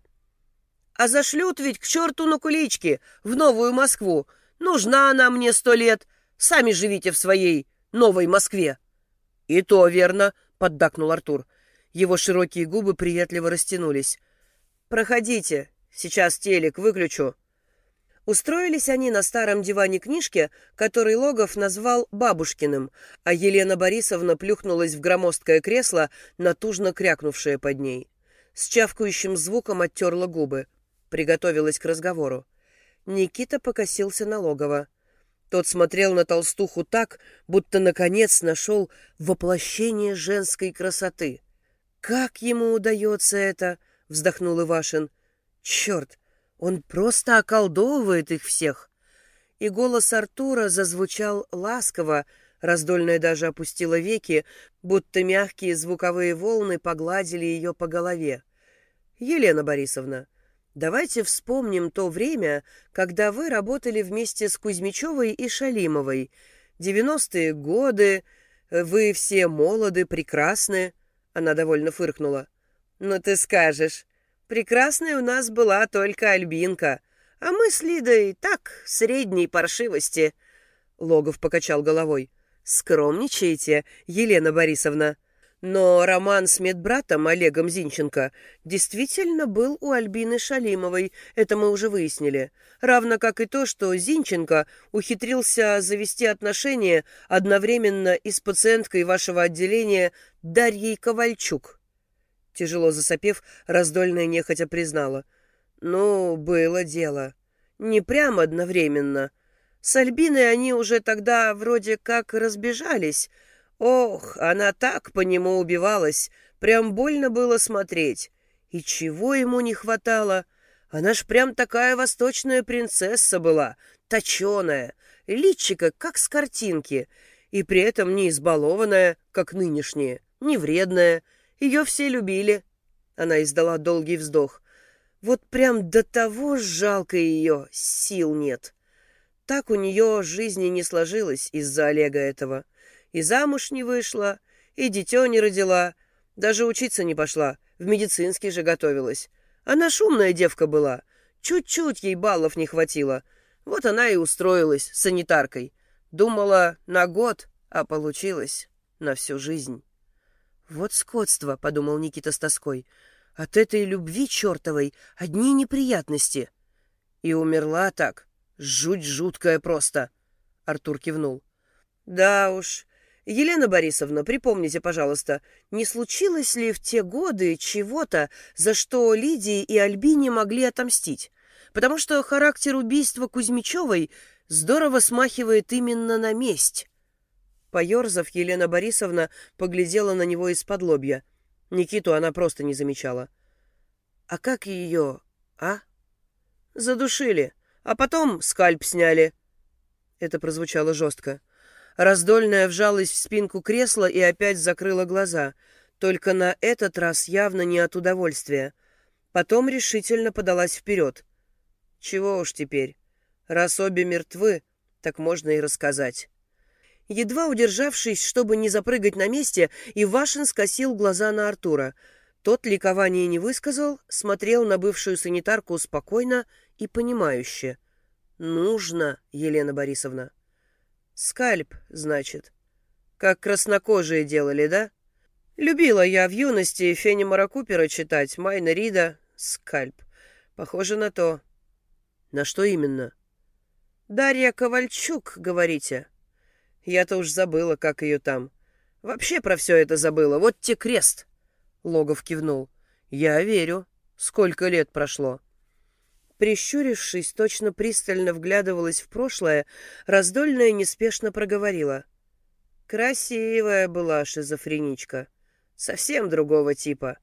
«А зашлют ведь к черту на кулички, в Новую Москву. Нужна она мне сто лет. Сами живите в своей Новой Москве». «И то верно», — поддакнул Артур. Его широкие губы приятливо растянулись. «Проходите, сейчас телек выключу». Устроились они на старом диване книжки, который Логов назвал «бабушкиным», а Елена Борисовна плюхнулась в громоздкое кресло, натужно крякнувшее под ней. С чавкающим звуком оттерла губы. Приготовилась к разговору. Никита покосился на Логова. Тот смотрел на толстуху так, будто наконец нашел воплощение женской красоты. «Как ему удается это?» — вздохнул Ивашин. «Черт, он просто околдовывает их всех!» И голос Артура зазвучал ласково, раздольная даже опустила веки, будто мягкие звуковые волны погладили ее по голове. «Елена Борисовна, давайте вспомним то время, когда вы работали вместе с Кузьмичевой и Шалимовой. Девяностые годы, вы все молоды, прекрасны». Она довольно фыркнула. «Ну ты скажешь, прекрасная у нас была только Альбинка, а мы с Лидой так, средней паршивости». Логов покачал головой. «Скромничаете, Елена Борисовна?» Но роман с медбратом Олегом Зинченко действительно был у Альбины Шалимовой, это мы уже выяснили. Равно как и то, что Зинченко ухитрился завести отношения одновременно и с пациенткой вашего отделения Дарьей Ковальчук. Тяжело засопев, раздольная нехотя признала. Ну, было дело. Не прямо одновременно. С Альбиной они уже тогда вроде как разбежались, Ох, она так по нему убивалась, прям больно было смотреть. И чего ему не хватало? Она ж прям такая восточная принцесса была, точеная, личика как с картинки, и при этом не избалованная, как нынешняя, не вредная. Ее все любили. Она издала долгий вздох. Вот прям до того жалко ее, сил нет. Так у нее жизни не сложилось из-за Олега этого. И замуж не вышла, и дитё не родила, даже учиться не пошла, в медицинский же готовилась. Она шумная девка была, чуть-чуть ей баллов не хватило. Вот она и устроилась санитаркой. Думала на год, а получилось на всю жизнь. «Вот скотство», — подумал Никита с тоской. «От этой любви чертовой одни неприятности». И умерла так. Жуть жуткая просто. Артур кивнул. «Да уж, Елена Борисовна, припомните, пожалуйста, не случилось ли в те годы чего-то, за что Лидии и Альбине могли отомстить? Потому что характер убийства Кузьмичевой здорово смахивает именно на месть. Поерзав, Елена Борисовна поглядела на него из-под лобья. Никиту она просто не замечала. «А как ее, а?» «Задушили, а потом скальп сняли». Это прозвучало жестко. Раздольная вжалась в спинку кресла и опять закрыла глаза, только на этот раз явно не от удовольствия. Потом решительно подалась вперед. Чего уж теперь. Раз обе мертвы, так можно и рассказать. Едва удержавшись, чтобы не запрыгать на месте, Ивашин скосил глаза на Артура. Тот ликование не высказал, смотрел на бывшую санитарку спокойно и понимающе. Нужно, Елена Борисовна. Скальп, значит. Как краснокожие делали, да? Любила я в юности Фенни Маракупера читать, Майна Рида, скальп. Похоже на то. На что именно? Дарья Ковальчук, говорите? Я-то уж забыла, как ее там. Вообще про все это забыла. Вот те крест. Логов кивнул. Я верю. Сколько лет прошло? Прищурившись, точно пристально вглядывалась в прошлое, раздольная неспешно проговорила. Красивая была шизофреничка. Совсем другого типа.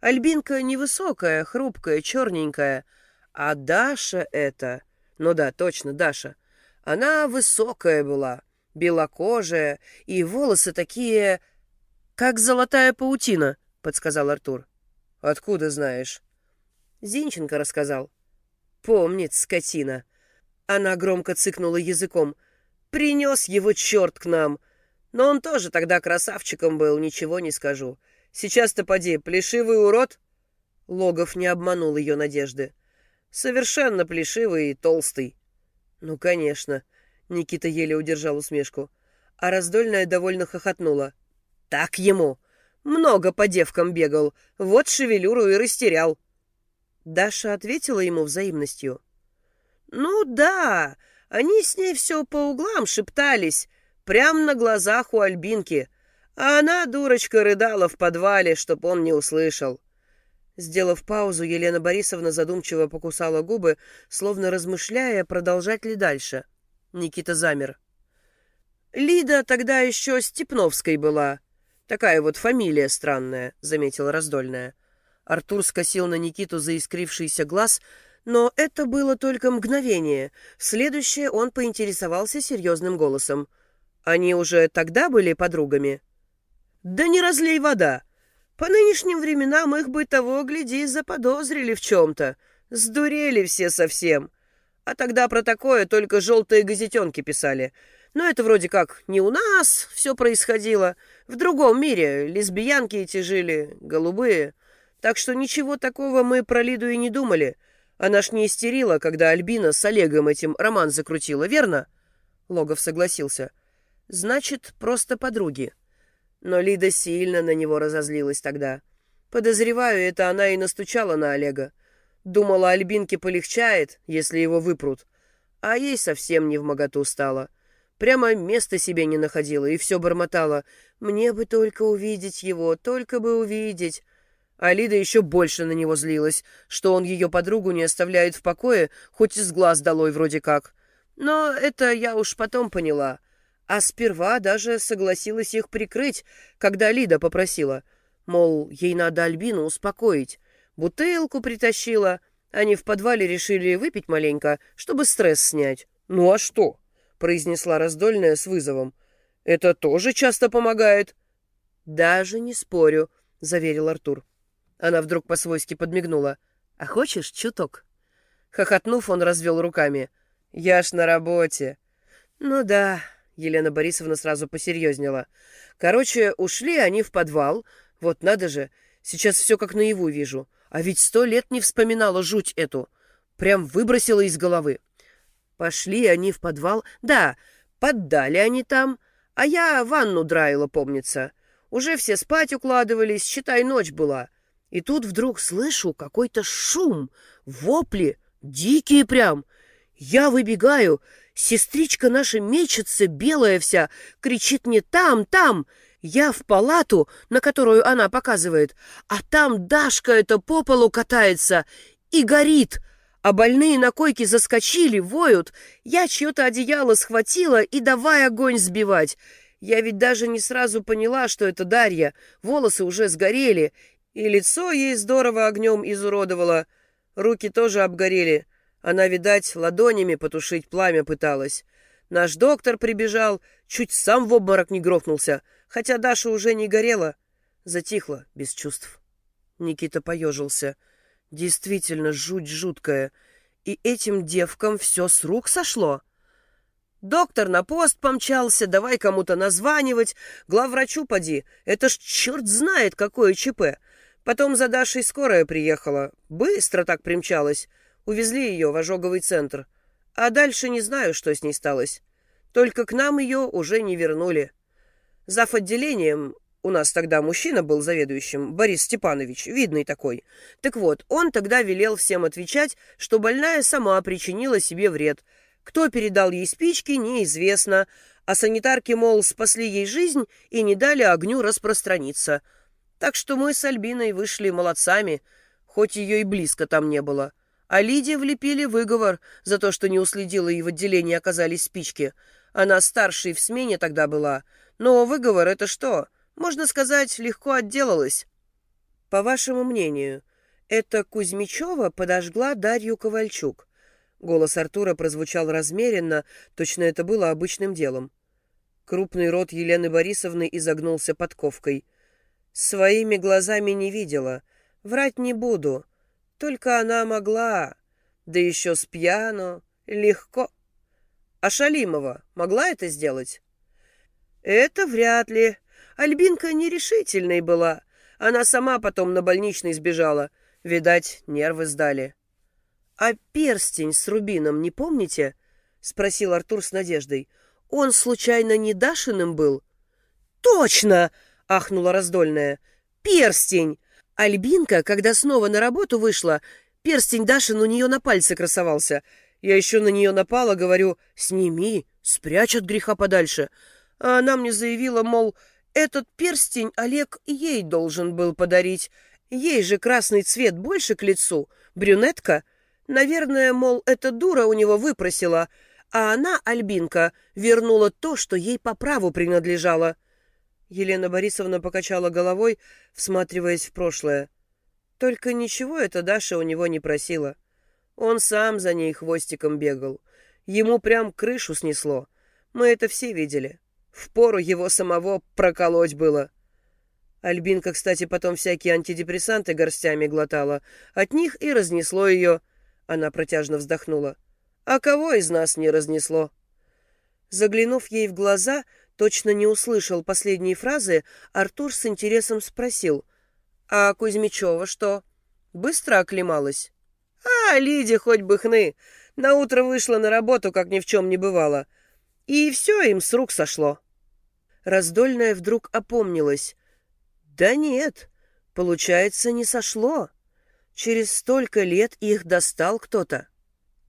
Альбинка невысокая, хрупкая, черненькая. А Даша это... Ну да, точно, Даша. Она высокая была, белокожая, и волосы такие... «Как золотая паутина», — подсказал Артур. «Откуда знаешь?» Зинченко рассказал. Помнит, скотина. Она громко цыкнула языком. Принес его черт к нам. Но он тоже тогда красавчиком был, ничего не скажу. Сейчас-то поди, плешивый урод. Логов не обманул ее надежды. Совершенно плешивый и толстый. Ну, конечно. Никита еле удержал усмешку. А раздольная довольно хохотнула. Так ему. Много по девкам бегал. Вот шевелюру и растерял. Даша ответила ему взаимностью. «Ну да, они с ней все по углам шептались, прямо на глазах у Альбинки, а она, дурочка, рыдала в подвале, чтоб он не услышал». Сделав паузу, Елена Борисовна задумчиво покусала губы, словно размышляя, продолжать ли дальше. Никита замер. «Лида тогда еще Степновской была. Такая вот фамилия странная», — заметила Раздольная. Артур скосил на Никиту заискрившийся глаз, но это было только мгновение. Следующее он поинтересовался серьезным голосом. «Они уже тогда были подругами?» «Да не разлей вода! По нынешним временам их бы того, гляди, заподозрили в чем-то. Сдурели все совсем. А тогда про такое только желтые газетенки писали. Но это вроде как не у нас все происходило. В другом мире лесбиянки эти жили, голубые». Так что ничего такого мы про Лиду и не думали. Она ж не истерила, когда Альбина с Олегом этим роман закрутила, верно? Логов согласился. Значит, просто подруги. Но Лида сильно на него разозлилась тогда. Подозреваю, это она и настучала на Олега. Думала, Альбинке полегчает, если его выпрут. А ей совсем не в моготу стало. Прямо места себе не находила и все бормотала. «Мне бы только увидеть его, только бы увидеть». А Лида еще больше на него злилась, что он ее подругу не оставляет в покое, хоть из глаз долой вроде как. Но это я уж потом поняла. А сперва даже согласилась их прикрыть, когда Лида попросила. Мол, ей надо Альбину успокоить. Бутылку притащила. Они в подвале решили выпить маленько, чтобы стресс снять. «Ну а что?» — произнесла раздольная с вызовом. «Это тоже часто помогает». «Даже не спорю», — заверил Артур. Она вдруг по-свойски подмигнула. «А хочешь чуток?» Хохотнув, он развел руками. «Я ж на работе». «Ну да», — Елена Борисовна сразу посерьезнела. «Короче, ушли они в подвал. Вот надо же, сейчас все как наяву вижу. А ведь сто лет не вспоминала жуть эту. Прям выбросила из головы. Пошли они в подвал. Да, поддали они там. А я ванну драила, помнится. Уже все спать укладывались, считай, ночь была. И тут вдруг слышу какой-то шум, вопли, дикие прям. Я выбегаю, сестричка наша мечется, белая вся, кричит мне «там, там!» Я в палату, на которую она показывает, а там Дашка это по полу катается и горит, а больные на койке заскочили, воют. Я чье-то одеяло схватила и давай огонь сбивать. Я ведь даже не сразу поняла, что это Дарья. Волосы уже сгорели, и лицо ей здорово огнем изуродовало. Руки тоже обгорели. Она, видать, ладонями потушить пламя пыталась. Наш доктор прибежал, чуть сам в обморок не грохнулся, хотя Даша уже не горела. Затихла, без чувств. Никита поежился. Действительно, жуть жуткая. И этим девкам все с рук сошло. Доктор на пост помчался, давай кому-то названивать. Главврачу поди, это ж черт знает какое ЧП. Потом за Дашей скорая приехала. Быстро так примчалась. Увезли ее в ожоговый центр. А дальше не знаю, что с ней сталось. Только к нам ее уже не вернули. Зав. отделением, у нас тогда мужчина был заведующим, Борис Степанович, видный такой. Так вот, он тогда велел всем отвечать, что больная сама причинила себе вред. Кто передал ей спички, неизвестно, а санитарки, мол, спасли ей жизнь и не дали огню распространиться. Так что мы с Альбиной вышли молодцами, хоть ее и близко там не было. А Лидии влепили выговор за то, что не уследила и в отделении оказались спички. Она старшей в смене тогда была. Но выговор — это что? Можно сказать, легко отделалась. По вашему мнению, это Кузьмичева подожгла Дарью Ковальчук? Голос Артура прозвучал размеренно, точно это было обычным делом. Крупный рот Елены Борисовны изогнулся подковкой. «Своими глазами не видела. Врать не буду. Только она могла. Да еще с пьяну. Легко. А Шалимова могла это сделать? Это вряд ли. Альбинка нерешительной была. Она сама потом на больничный сбежала. Видать, нервы сдали. «А перстень с рубином не помните?» — спросил Артур с надеждой. «Он, случайно, не Дашиным был?» «Точно!» — ахнула раздольная. «Перстень! Альбинка, когда снова на работу вышла, перстень Дашин у нее на пальце красовался. Я еще на нее напала, говорю, сними, спрячь от греха подальше. А она мне заявила, мол, этот перстень Олег ей должен был подарить. Ей же красный цвет больше к лицу, брюнетка. Наверное, мол, эта дура у него выпросила, а она, Альбинка, вернула то, что ей по праву принадлежало. Елена Борисовна покачала головой, всматриваясь в прошлое. Только ничего это Даша у него не просила. Он сам за ней хвостиком бегал. Ему прям крышу снесло. Мы это все видели. Впору его самого проколоть было. Альбинка, кстати, потом всякие антидепрессанты горстями глотала. От них и разнесло ее. Она протяжно вздохнула. А кого из нас не разнесло? Заглянув ей в глаза, точно не услышал последние фразы, Артур с интересом спросил. «А Кузьмичева что? Быстро оклемалась?» «А, Лидия хоть бы хны! Наутро вышла на работу, как ни в чем не бывало. И все им с рук сошло». Раздольная вдруг опомнилась. «Да нет, получается, не сошло. Через столько лет их достал кто-то».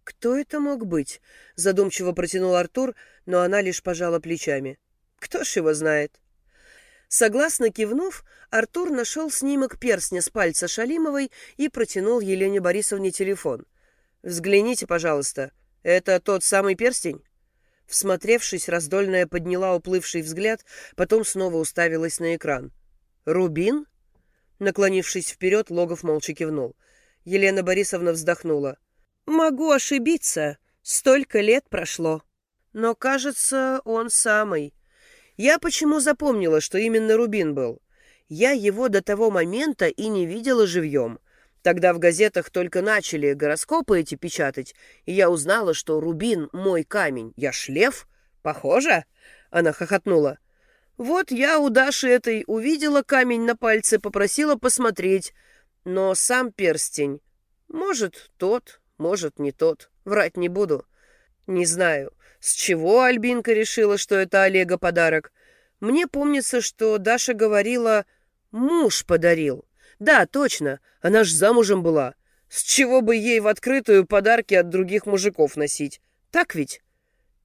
«Кто это мог быть?» — задумчиво протянул Артур, но она лишь пожала плечами. Кто ж его знает? Согласно кивнув, Артур нашел снимок перстня с пальца Шалимовой и протянул Елене Борисовне телефон. «Взгляните, пожалуйста. Это тот самый перстень?» Всмотревшись, раздольная подняла уплывший взгляд, потом снова уставилась на экран. «Рубин?» Наклонившись вперед, Логов молча кивнул. Елена Борисовна вздохнула. «Могу ошибиться. Столько лет прошло. Но, кажется, он самый. Я почему запомнила, что именно Рубин был? Я его до того момента и не видела живьем. Тогда в газетах только начали гороскопы эти печатать, и я узнала, что Рубин — мой камень. Я шлев? Похоже? Она хохотнула. Вот я у Даши этой увидела камень на пальце, попросила посмотреть. Но сам перстень... Может, тот, может, не тот. Врать не буду. Не знаю. С чего Альбинка решила, что это Олега подарок? Мне помнится, что Даша говорила, муж подарил. Да, точно, она ж замужем была. С чего бы ей в открытую подарки от других мужиков носить? Так ведь?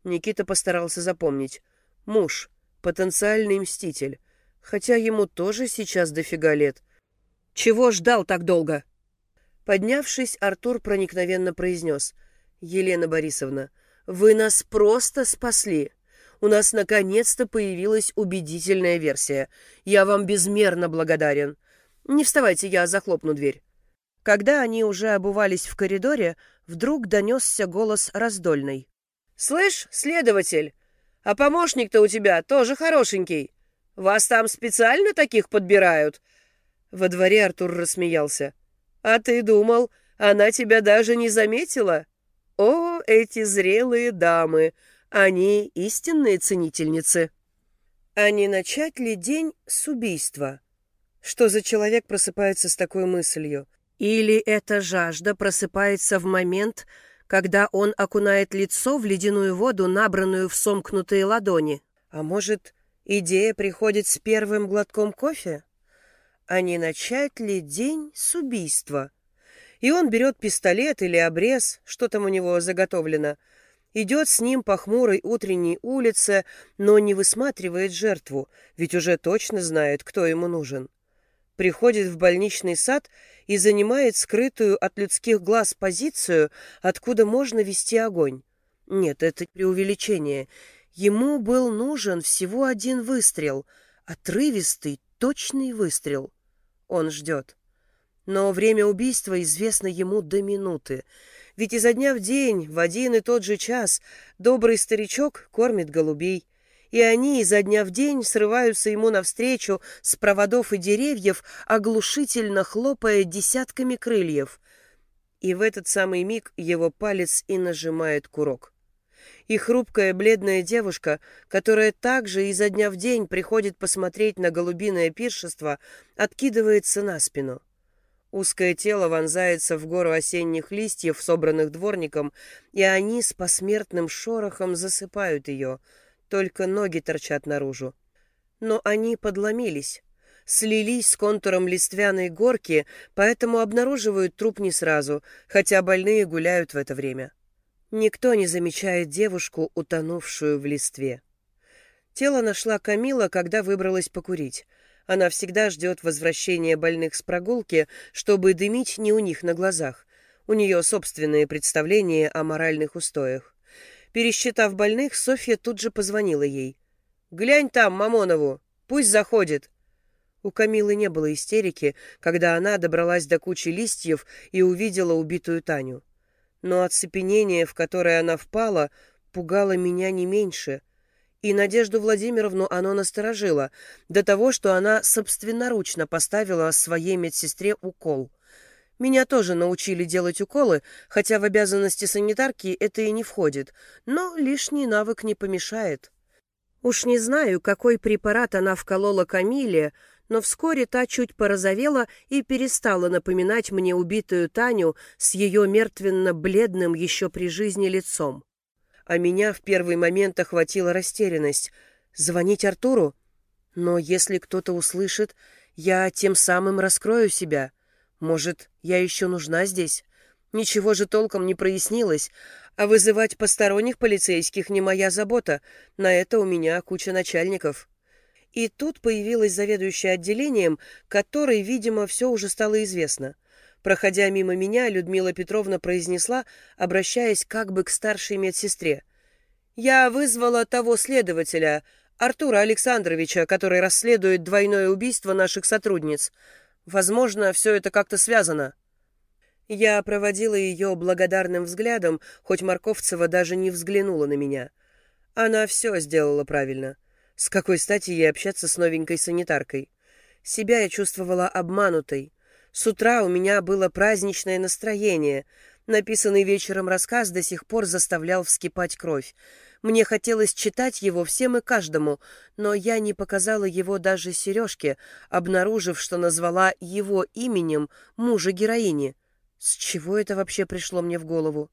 Никита постарался запомнить. Муж, потенциальный мститель. Хотя ему тоже сейчас дофига лет. Чего ждал так долго? Поднявшись, Артур проникновенно произнес. «Елена Борисовна, вы нас просто спасли. У нас наконец-то появилась убедительная версия. Я вам безмерно благодарен. Не вставайте, я захлопну дверь. Когда они уже обувались в коридоре, вдруг донесся голос раздольный. «Слышь, следователь, а помощник-то у тебя тоже хорошенький. Вас там специально таких подбирают?» Во дворе Артур рассмеялся. «А ты думал, она тебя даже не заметила?» О, эти зрелые дамы! Они истинные ценительницы. А не начать ли день с убийства? Что за человек просыпается с такой мыслью? Или эта жажда просыпается в момент, когда он окунает лицо в ледяную воду, набранную в сомкнутые ладони. А может, идея приходит с первым глотком кофе? А не начать ли день с убийства? И он берет пистолет или обрез, что там у него заготовлено, идет с ним по хмурой утренней улице, но не высматривает жертву, ведь уже точно знает, кто ему нужен. Приходит в больничный сад и занимает скрытую от людских глаз позицию, откуда можно вести огонь. Нет, это преувеличение. Ему был нужен всего один выстрел, отрывистый, точный выстрел. Он ждет. Но время убийства известно ему до минуты. Ведь изо дня в день, в один и тот же час, добрый старичок кормит голубей и они изо дня в день срываются ему навстречу с проводов и деревьев, оглушительно хлопая десятками крыльев. И в этот самый миг его палец и нажимает курок. И хрупкая бледная девушка, которая также изо дня в день приходит посмотреть на голубиное пиршество, откидывается на спину. Узкое тело вонзается в гору осенних листьев, собранных дворником, и они с посмертным шорохом засыпают ее — только ноги торчат наружу. Но они подломились, слились с контуром листвяной горки, поэтому обнаруживают труп не сразу, хотя больные гуляют в это время. Никто не замечает девушку, утонувшую в листве. Тело нашла Камила, когда выбралась покурить. Она всегда ждет возвращения больных с прогулки, чтобы дымить не у них на глазах. У нее собственные представления о моральных устоях. Пересчитав больных, Софья тут же позвонила ей. «Глянь там, Мамонову! Пусть заходит!» У Камилы не было истерики, когда она добралась до кучи листьев и увидела убитую Таню. Но оцепенение, в которое она впала, пугало меня не меньше. И Надежду Владимировну оно насторожило, до того, что она собственноручно поставила своей медсестре укол — меня тоже научили делать уколы, хотя в обязанности санитарки это и не входит, но лишний навык не помешает. Уж не знаю, какой препарат она вколола Камиле, но вскоре та чуть порозовела и перестала напоминать мне убитую Таню с ее мертвенно-бледным еще при жизни лицом. А меня в первый момент охватила растерянность. Звонить Артуру? Но если кто-то услышит, я тем самым раскрою себя — может, я еще нужна здесь? Ничего же толком не прояснилось, а вызывать посторонних полицейских не моя забота. На это у меня куча начальников. И тут появилась заведующая отделением, которой, видимо, все уже стало известно. Проходя мимо меня, Людмила Петровна произнесла, обращаясь как бы к старшей медсестре. «Я вызвала того следователя, Артура Александровича, который расследует двойное убийство наших сотрудниц. Возможно, все это как-то связано. Я проводила ее благодарным взглядом, хоть Марковцева даже не взглянула на меня. Она все сделала правильно. С какой стати ей общаться с новенькой санитаркой? Себя я чувствовала обманутой. С утра у меня было праздничное настроение. Написанный вечером рассказ до сих пор заставлял вскипать кровь. Мне хотелось читать его всем и каждому, но я не показала его даже Сережке, обнаружив, что назвала его именем мужа героини. С чего это вообще пришло мне в голову?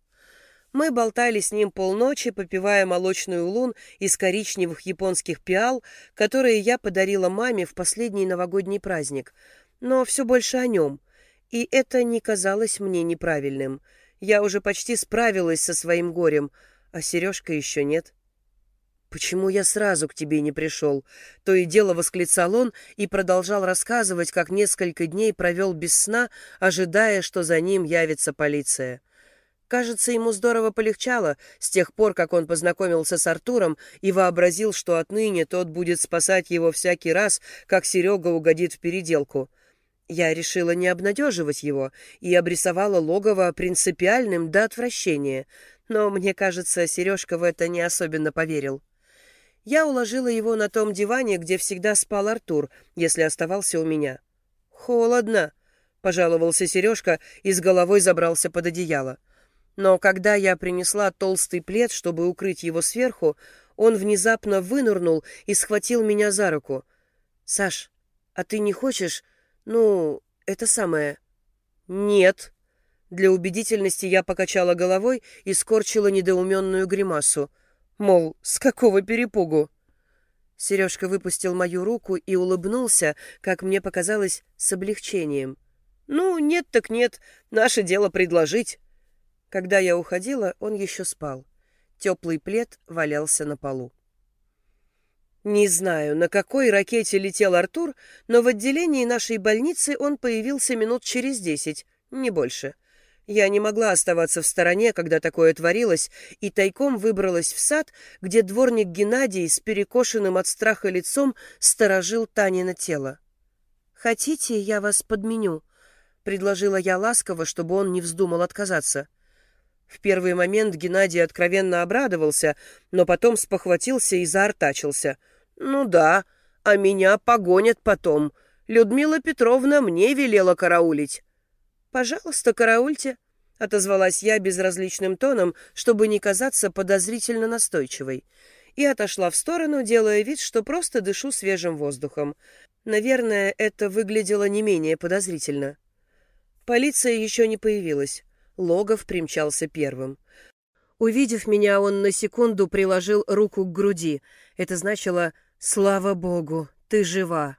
Мы болтали с ним полночи, попивая молочный улун из коричневых японских пиал, которые я подарила маме в последний новогодний праздник, но все больше о нем. И это не казалось мне неправильным. Я уже почти справилась со своим горем — а Сережка еще нет. «Почему я сразу к тебе не пришел?» То и дело восклицал он и продолжал рассказывать, как несколько дней провел без сна, ожидая, что за ним явится полиция. Кажется, ему здорово полегчало с тех пор, как он познакомился с Артуром и вообразил, что отныне тот будет спасать его всякий раз, как Серега угодит в переделку. Я решила не обнадеживать его и обрисовала логово принципиальным до отвращения — но мне кажется, Сережка в это не особенно поверил. Я уложила его на том диване, где всегда спал Артур, если оставался у меня. «Холодно», — пожаловался Сережка и с головой забрался под одеяло. Но когда я принесла толстый плед, чтобы укрыть его сверху, он внезапно вынырнул и схватил меня за руку. «Саш, а ты не хочешь, ну, это самое...» «Нет», Для убедительности я покачала головой и скорчила недоуменную гримасу. Мол, с какого перепугу? Сережка выпустил мою руку и улыбнулся, как мне показалось, с облегчением. «Ну, нет так нет, наше дело предложить». Когда я уходила, он еще спал. Теплый плед валялся на полу. Не знаю, на какой ракете летел Артур, но в отделении нашей больницы он появился минут через десять, не больше. Я не могла оставаться в стороне, когда такое творилось, и тайком выбралась в сад, где дворник Геннадий с перекошенным от страха лицом сторожил Танина тело. «Хотите, я вас подменю?» — предложила я ласково, чтобы он не вздумал отказаться. В первый момент Геннадий откровенно обрадовался, но потом спохватился и заортачился — «Ну да, а меня погонят потом. Людмила Петровна мне велела караулить». «Пожалуйста, караульте», — отозвалась я безразличным тоном, чтобы не казаться подозрительно настойчивой, и отошла в сторону, делая вид, что просто дышу свежим воздухом. Наверное, это выглядело не менее подозрительно. Полиция еще не появилась. Логов примчался первым. Увидев меня, он на секунду приложил руку к груди. Это значило «Слава богу, ты жива!»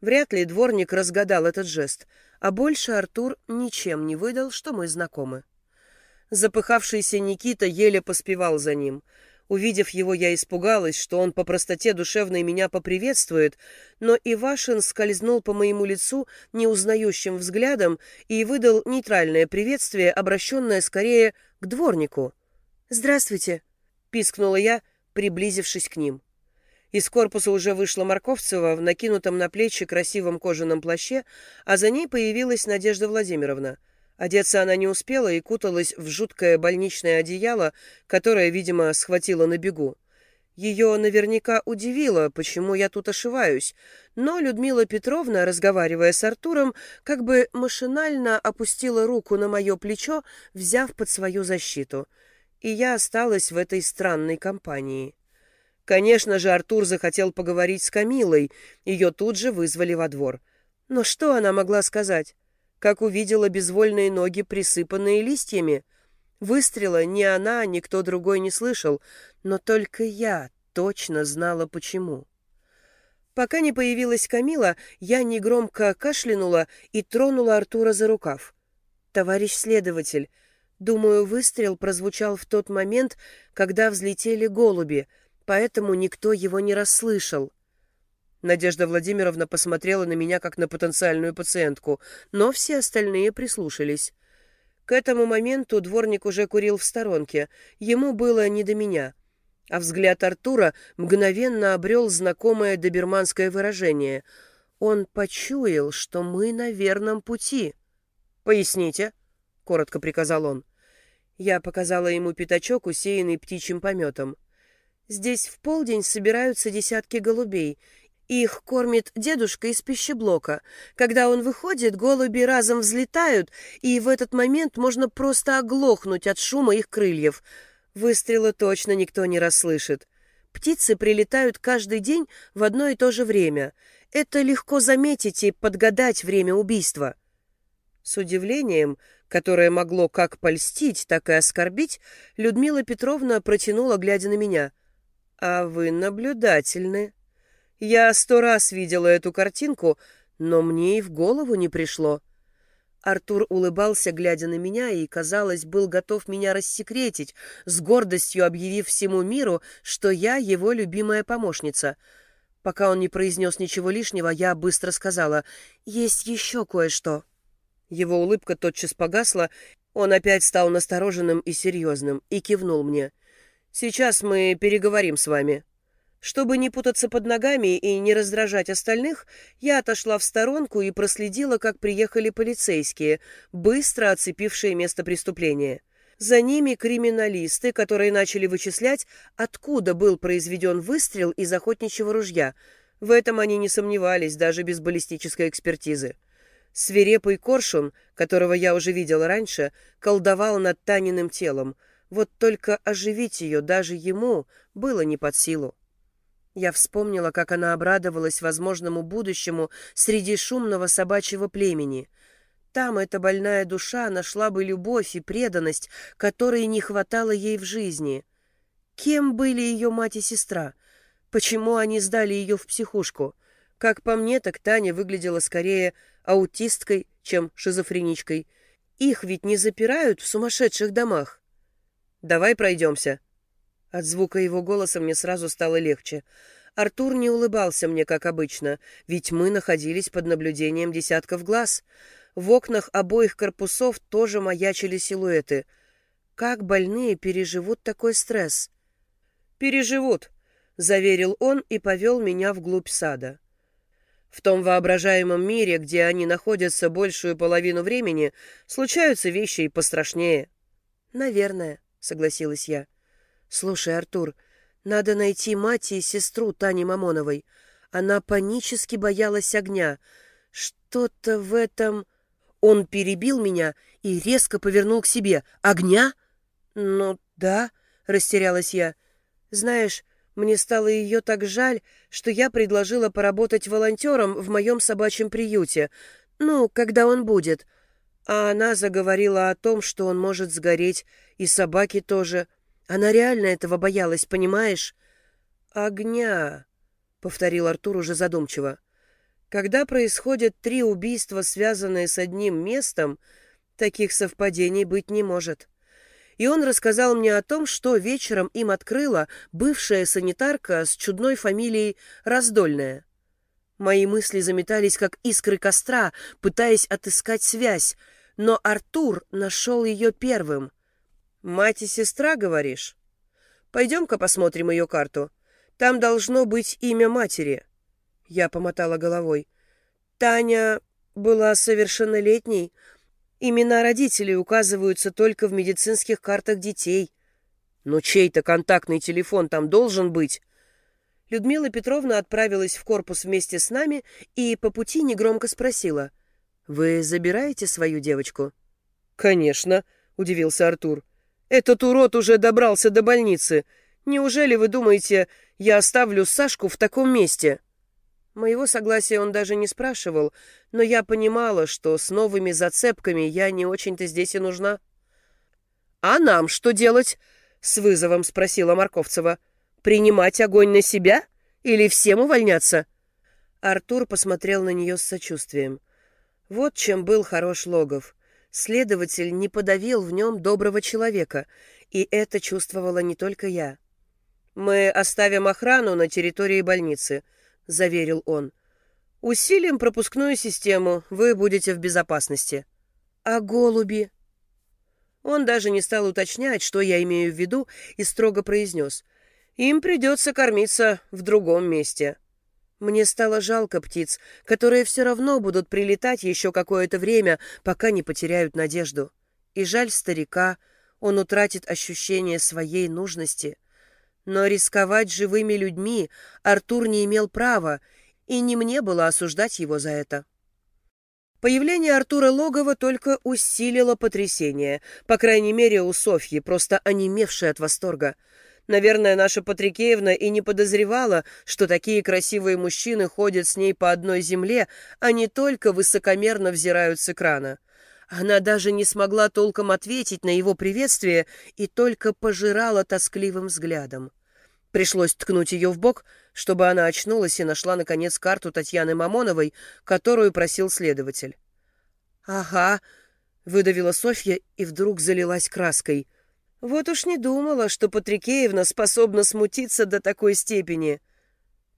Вряд ли дворник разгадал этот жест, а больше Артур ничем не выдал, что мы знакомы. Запыхавшийся Никита еле поспевал за ним. Увидев его, я испугалась, что он по простоте душевной меня поприветствует, но Ивашин скользнул по моему лицу неузнающим взглядом и выдал нейтральное приветствие, обращенное скорее к дворнику. «Здравствуйте!» — пискнула я, приблизившись к ним. Из корпуса уже вышла Марковцева в накинутом на плечи красивом кожаном плаще, а за ней появилась Надежда Владимировна. Одеться она не успела и куталась в жуткое больничное одеяло, которое, видимо, схватила на бегу. Ее наверняка удивило, почему я тут ошиваюсь, но Людмила Петровна, разговаривая с Артуром, как бы машинально опустила руку на мое плечо, взяв под свою защиту. И я осталась в этой странной компании. Конечно же, Артур захотел поговорить с Камилой. Ее тут же вызвали во двор. Но что она могла сказать? Как увидела безвольные ноги, присыпанные листьями? Выстрела ни она, ни кто другой не слышал, но только я точно знала, почему. Пока не появилась Камила, я негромко кашлянула и тронула Артура за рукав. «Товарищ следователь, думаю, выстрел прозвучал в тот момент, когда взлетели голуби», поэтому никто его не расслышал. Надежда Владимировна посмотрела на меня как на потенциальную пациентку, но все остальные прислушались. К этому моменту дворник уже курил в сторонке, ему было не до меня. А взгляд Артура мгновенно обрел знакомое доберманское выражение. Он почуял, что мы на верном пути. «Поясните», — коротко приказал он. Я показала ему пятачок, усеянный птичьим пометом. Здесь в полдень собираются десятки голубей. Их кормит дедушка из пищеблока. Когда он выходит, голуби разом взлетают, и в этот момент можно просто оглохнуть от шума их крыльев. Выстрела точно никто не расслышит. Птицы прилетают каждый день в одно и то же время. Это легко заметить и подгадать время убийства. С удивлением, которое могло как польстить, так и оскорбить, Людмила Петровна протянула, глядя на меня — «А вы наблюдательны. Я сто раз видела эту картинку, но мне и в голову не пришло». Артур улыбался, глядя на меня, и, казалось, был готов меня рассекретить, с гордостью объявив всему миру, что я его любимая помощница. Пока он не произнес ничего лишнего, я быстро сказала «Есть еще кое-что». Его улыбка тотчас погасла, он опять стал настороженным и серьезным и кивнул мне — Сейчас мы переговорим с вами. Чтобы не путаться под ногами и не раздражать остальных, я отошла в сторонку и проследила, как приехали полицейские, быстро оцепившие место преступления. За ними криминалисты, которые начали вычислять, откуда был произведен выстрел из охотничьего ружья. В этом они не сомневались, даже без баллистической экспертизы. Свирепый коршун, которого я уже видела раньше, колдовал над Таниным телом — вот только оживить ее даже ему было не под силу. Я вспомнила, как она обрадовалась возможному будущему среди шумного собачьего племени. там эта больная душа нашла бы любовь и преданность, которой не хватало ей в жизни. Кем были ее мать и сестра? Почему они сдали ее в психушку? Как по мне, так Таня выглядела скорее аутисткой, чем шизофреничкой. Их ведь не запирают в сумасшедших домах. «Давай пройдемся». От звука его голоса мне сразу стало легче. Артур не улыбался мне, как обычно, ведь мы находились под наблюдением десятков глаз. В окнах обоих корпусов тоже маячили силуэты. Как больные переживут такой стресс? «Переживут», — заверил он и повел меня вглубь сада. В том воображаемом мире, где они находятся большую половину времени, случаются вещи и пострашнее. «Наверное», — согласилась я. «Слушай, Артур, надо найти мать и сестру Тани Мамоновой. Она панически боялась огня. Что-то в этом... Он перебил меня и резко повернул к себе. Огня? Ну, да, растерялась я. Знаешь, мне стало ее так жаль, что я предложила поработать волонтером в моем собачьем приюте. Ну, когда он будет. А она заговорила о том, что он может сгореть, и собаки тоже. Она реально этого боялась, понимаешь? Огня, повторил Артур уже задумчиво. Когда происходят три убийства, связанные с одним местом, таких совпадений быть не может. И он рассказал мне о том, что вечером им открыла бывшая санитарка с чудной фамилией Раздольная. Мои мысли заметались, как искры костра, пытаясь отыскать связь, но Артур нашел ее первым — «Мать и сестра, говоришь? Пойдем-ка посмотрим ее карту. Там должно быть имя матери». Я помотала головой. «Таня была совершеннолетней. Имена родителей указываются только в медицинских картах детей. Но чей-то контактный телефон там должен быть». Людмила Петровна отправилась в корпус вместе с нами и по пути негромко спросила. «Вы забираете свою девочку?» «Конечно», — удивился Артур. Этот урод уже добрался до больницы. Неужели вы думаете, я оставлю Сашку в таком месте?» Моего согласия он даже не спрашивал, но я понимала, что с новыми зацепками я не очень-то здесь и нужна. «А нам что делать?» — с вызовом спросила Марковцева. «Принимать огонь на себя? Или всем увольняться?» Артур посмотрел на нее с сочувствием. Вот чем был хорош Логов. Следователь не подавил в нем доброго человека, и это чувствовала не только я. «Мы оставим охрану на территории больницы», — заверил он. «Усилим пропускную систему, вы будете в безопасности». «А голуби?» Он даже не стал уточнять, что я имею в виду, и строго произнес. «Им придется кормиться в другом месте». Мне стало жалко птиц, которые все равно будут прилетать еще какое-то время, пока не потеряют надежду. И жаль старика, он утратит ощущение своей нужности. Но рисковать живыми людьми Артур не имел права, и не мне было осуждать его за это. Появление Артура Логова только усилило потрясение, по крайней мере у Софьи, просто онемевшей от восторга — Наверное, наша Патрикеевна и не подозревала, что такие красивые мужчины ходят с ней по одной земле, а не только высокомерно взирают с экрана. Она даже не смогла толком ответить на его приветствие и только пожирала тоскливым взглядом. Пришлось ткнуть ее в бок, чтобы она очнулась и нашла, наконец, карту Татьяны Мамоновой, которую просил следователь. «Ага», — выдавила Софья и вдруг залилась краской. Вот уж не думала, что Патрикеевна способна смутиться до такой степени.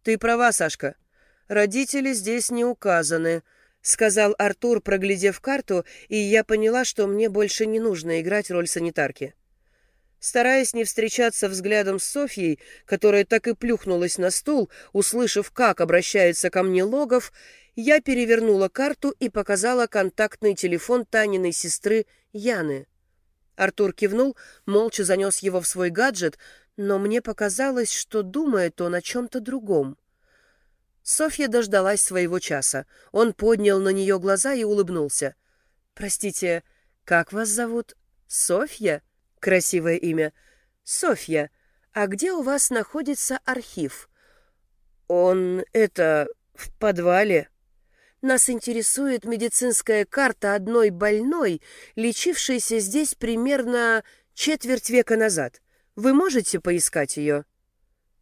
Ты права, Сашка. Родители здесь не указаны, сказал Артур, проглядев карту, и я поняла, что мне больше не нужно играть роль санитарки. Стараясь не встречаться взглядом с Софьей, которая так и плюхнулась на стул, услышав, как обращается ко мне Логов, я перевернула карту и показала контактный телефон Таниной сестры Яны. Артур кивнул, молча занес его в свой гаджет, но мне показалось, что думает он о чем-то другом. Софья дождалась своего часа. Он поднял на нее глаза и улыбнулся. «Простите, как вас зовут? Софья? Красивое имя. Софья, а где у вас находится архив?» «Он, это, в подвале». Нас интересует медицинская карта одной больной, лечившейся здесь примерно четверть века назад. Вы можете поискать ее?»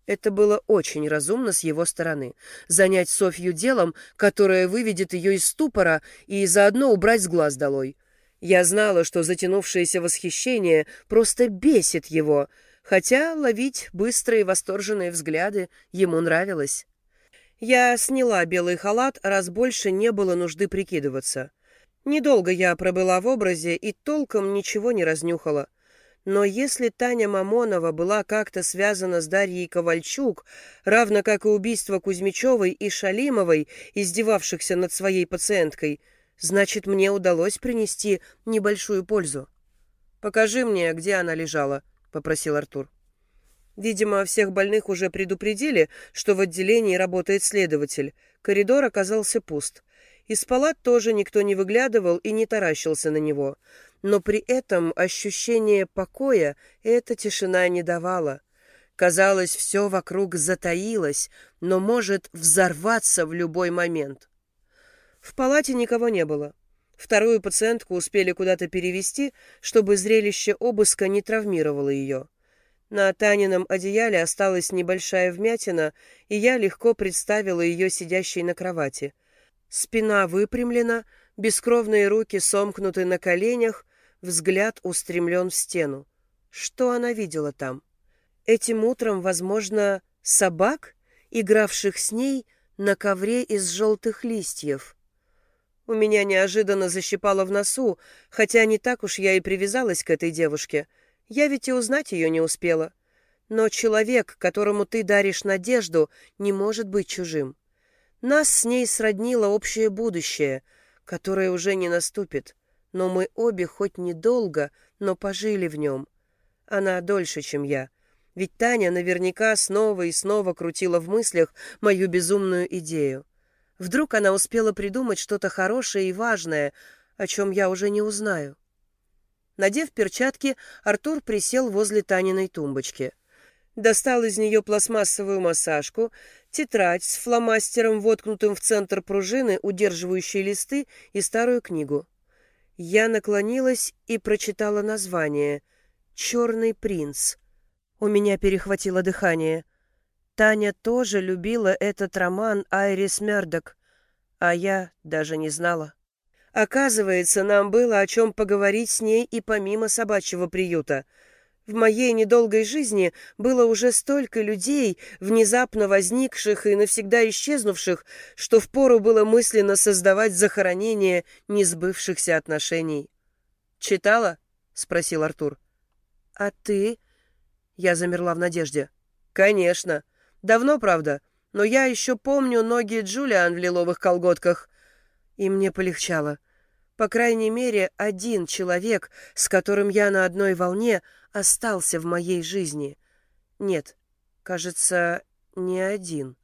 Это было очень разумно с его стороны. Занять Софью делом, которое выведет ее из ступора и заодно убрать с глаз долой. Я знала, что затянувшееся восхищение просто бесит его, хотя ловить быстрые восторженные взгляды ему нравилось. Я сняла белый халат, раз больше не было нужды прикидываться. Недолго я пробыла в образе и толком ничего не разнюхала. Но если Таня Мамонова была как-то связана с Дарьей Ковальчук, равно как и убийство Кузьмичевой и Шалимовой, издевавшихся над своей пациенткой, значит, мне удалось принести небольшую пользу. «Покажи мне, где она лежала», — попросил Артур. Видимо, всех больных уже предупредили, что в отделении работает следователь. Коридор оказался пуст. Из палат тоже никто не выглядывал и не таращился на него. Но при этом ощущение покоя эта тишина не давала. Казалось, все вокруг затаилось, но может взорваться в любой момент. В палате никого не было. Вторую пациентку успели куда-то перевести, чтобы зрелище обыска не травмировало ее. На Танином одеяле осталась небольшая вмятина, и я легко представила ее сидящей на кровати. Спина выпрямлена, бескровные руки сомкнуты на коленях, взгляд устремлен в стену. Что она видела там? Этим утром, возможно, собак, игравших с ней на ковре из желтых листьев. У меня неожиданно защипало в носу, хотя не так уж я и привязалась к этой девушке — я ведь и узнать ее не успела. Но человек, которому ты даришь надежду, не может быть чужим. Нас с ней сроднило общее будущее, которое уже не наступит. Но мы обе хоть недолго, но пожили в нем. Она дольше, чем я. Ведь Таня наверняка снова и снова крутила в мыслях мою безумную идею. Вдруг она успела придумать что-то хорошее и важное, о чем я уже не узнаю. Надев перчатки, Артур присел возле Таниной тумбочки. Достал из нее пластмассовую массажку, тетрадь с фломастером, воткнутым в центр пружины, удерживающей листы, и старую книгу. Я наклонилась и прочитала название «Черный принц». У меня перехватило дыхание. Таня тоже любила этот роман Айрис Мердок, а я даже не знала. Оказывается, нам было о чем поговорить с ней и помимо собачьего приюта. В моей недолгой жизни было уже столько людей, внезапно возникших и навсегда исчезнувших, что впору было мысленно создавать захоронение несбывшихся отношений. «Читала?» — спросил Артур. «А ты?» Я замерла в надежде. «Конечно. Давно, правда, но я еще помню ноги Джулиан в лиловых колготках». И мне полегчало. По крайней мере, один человек, с которым я на одной волне, остался в моей жизни. Нет, кажется, не один.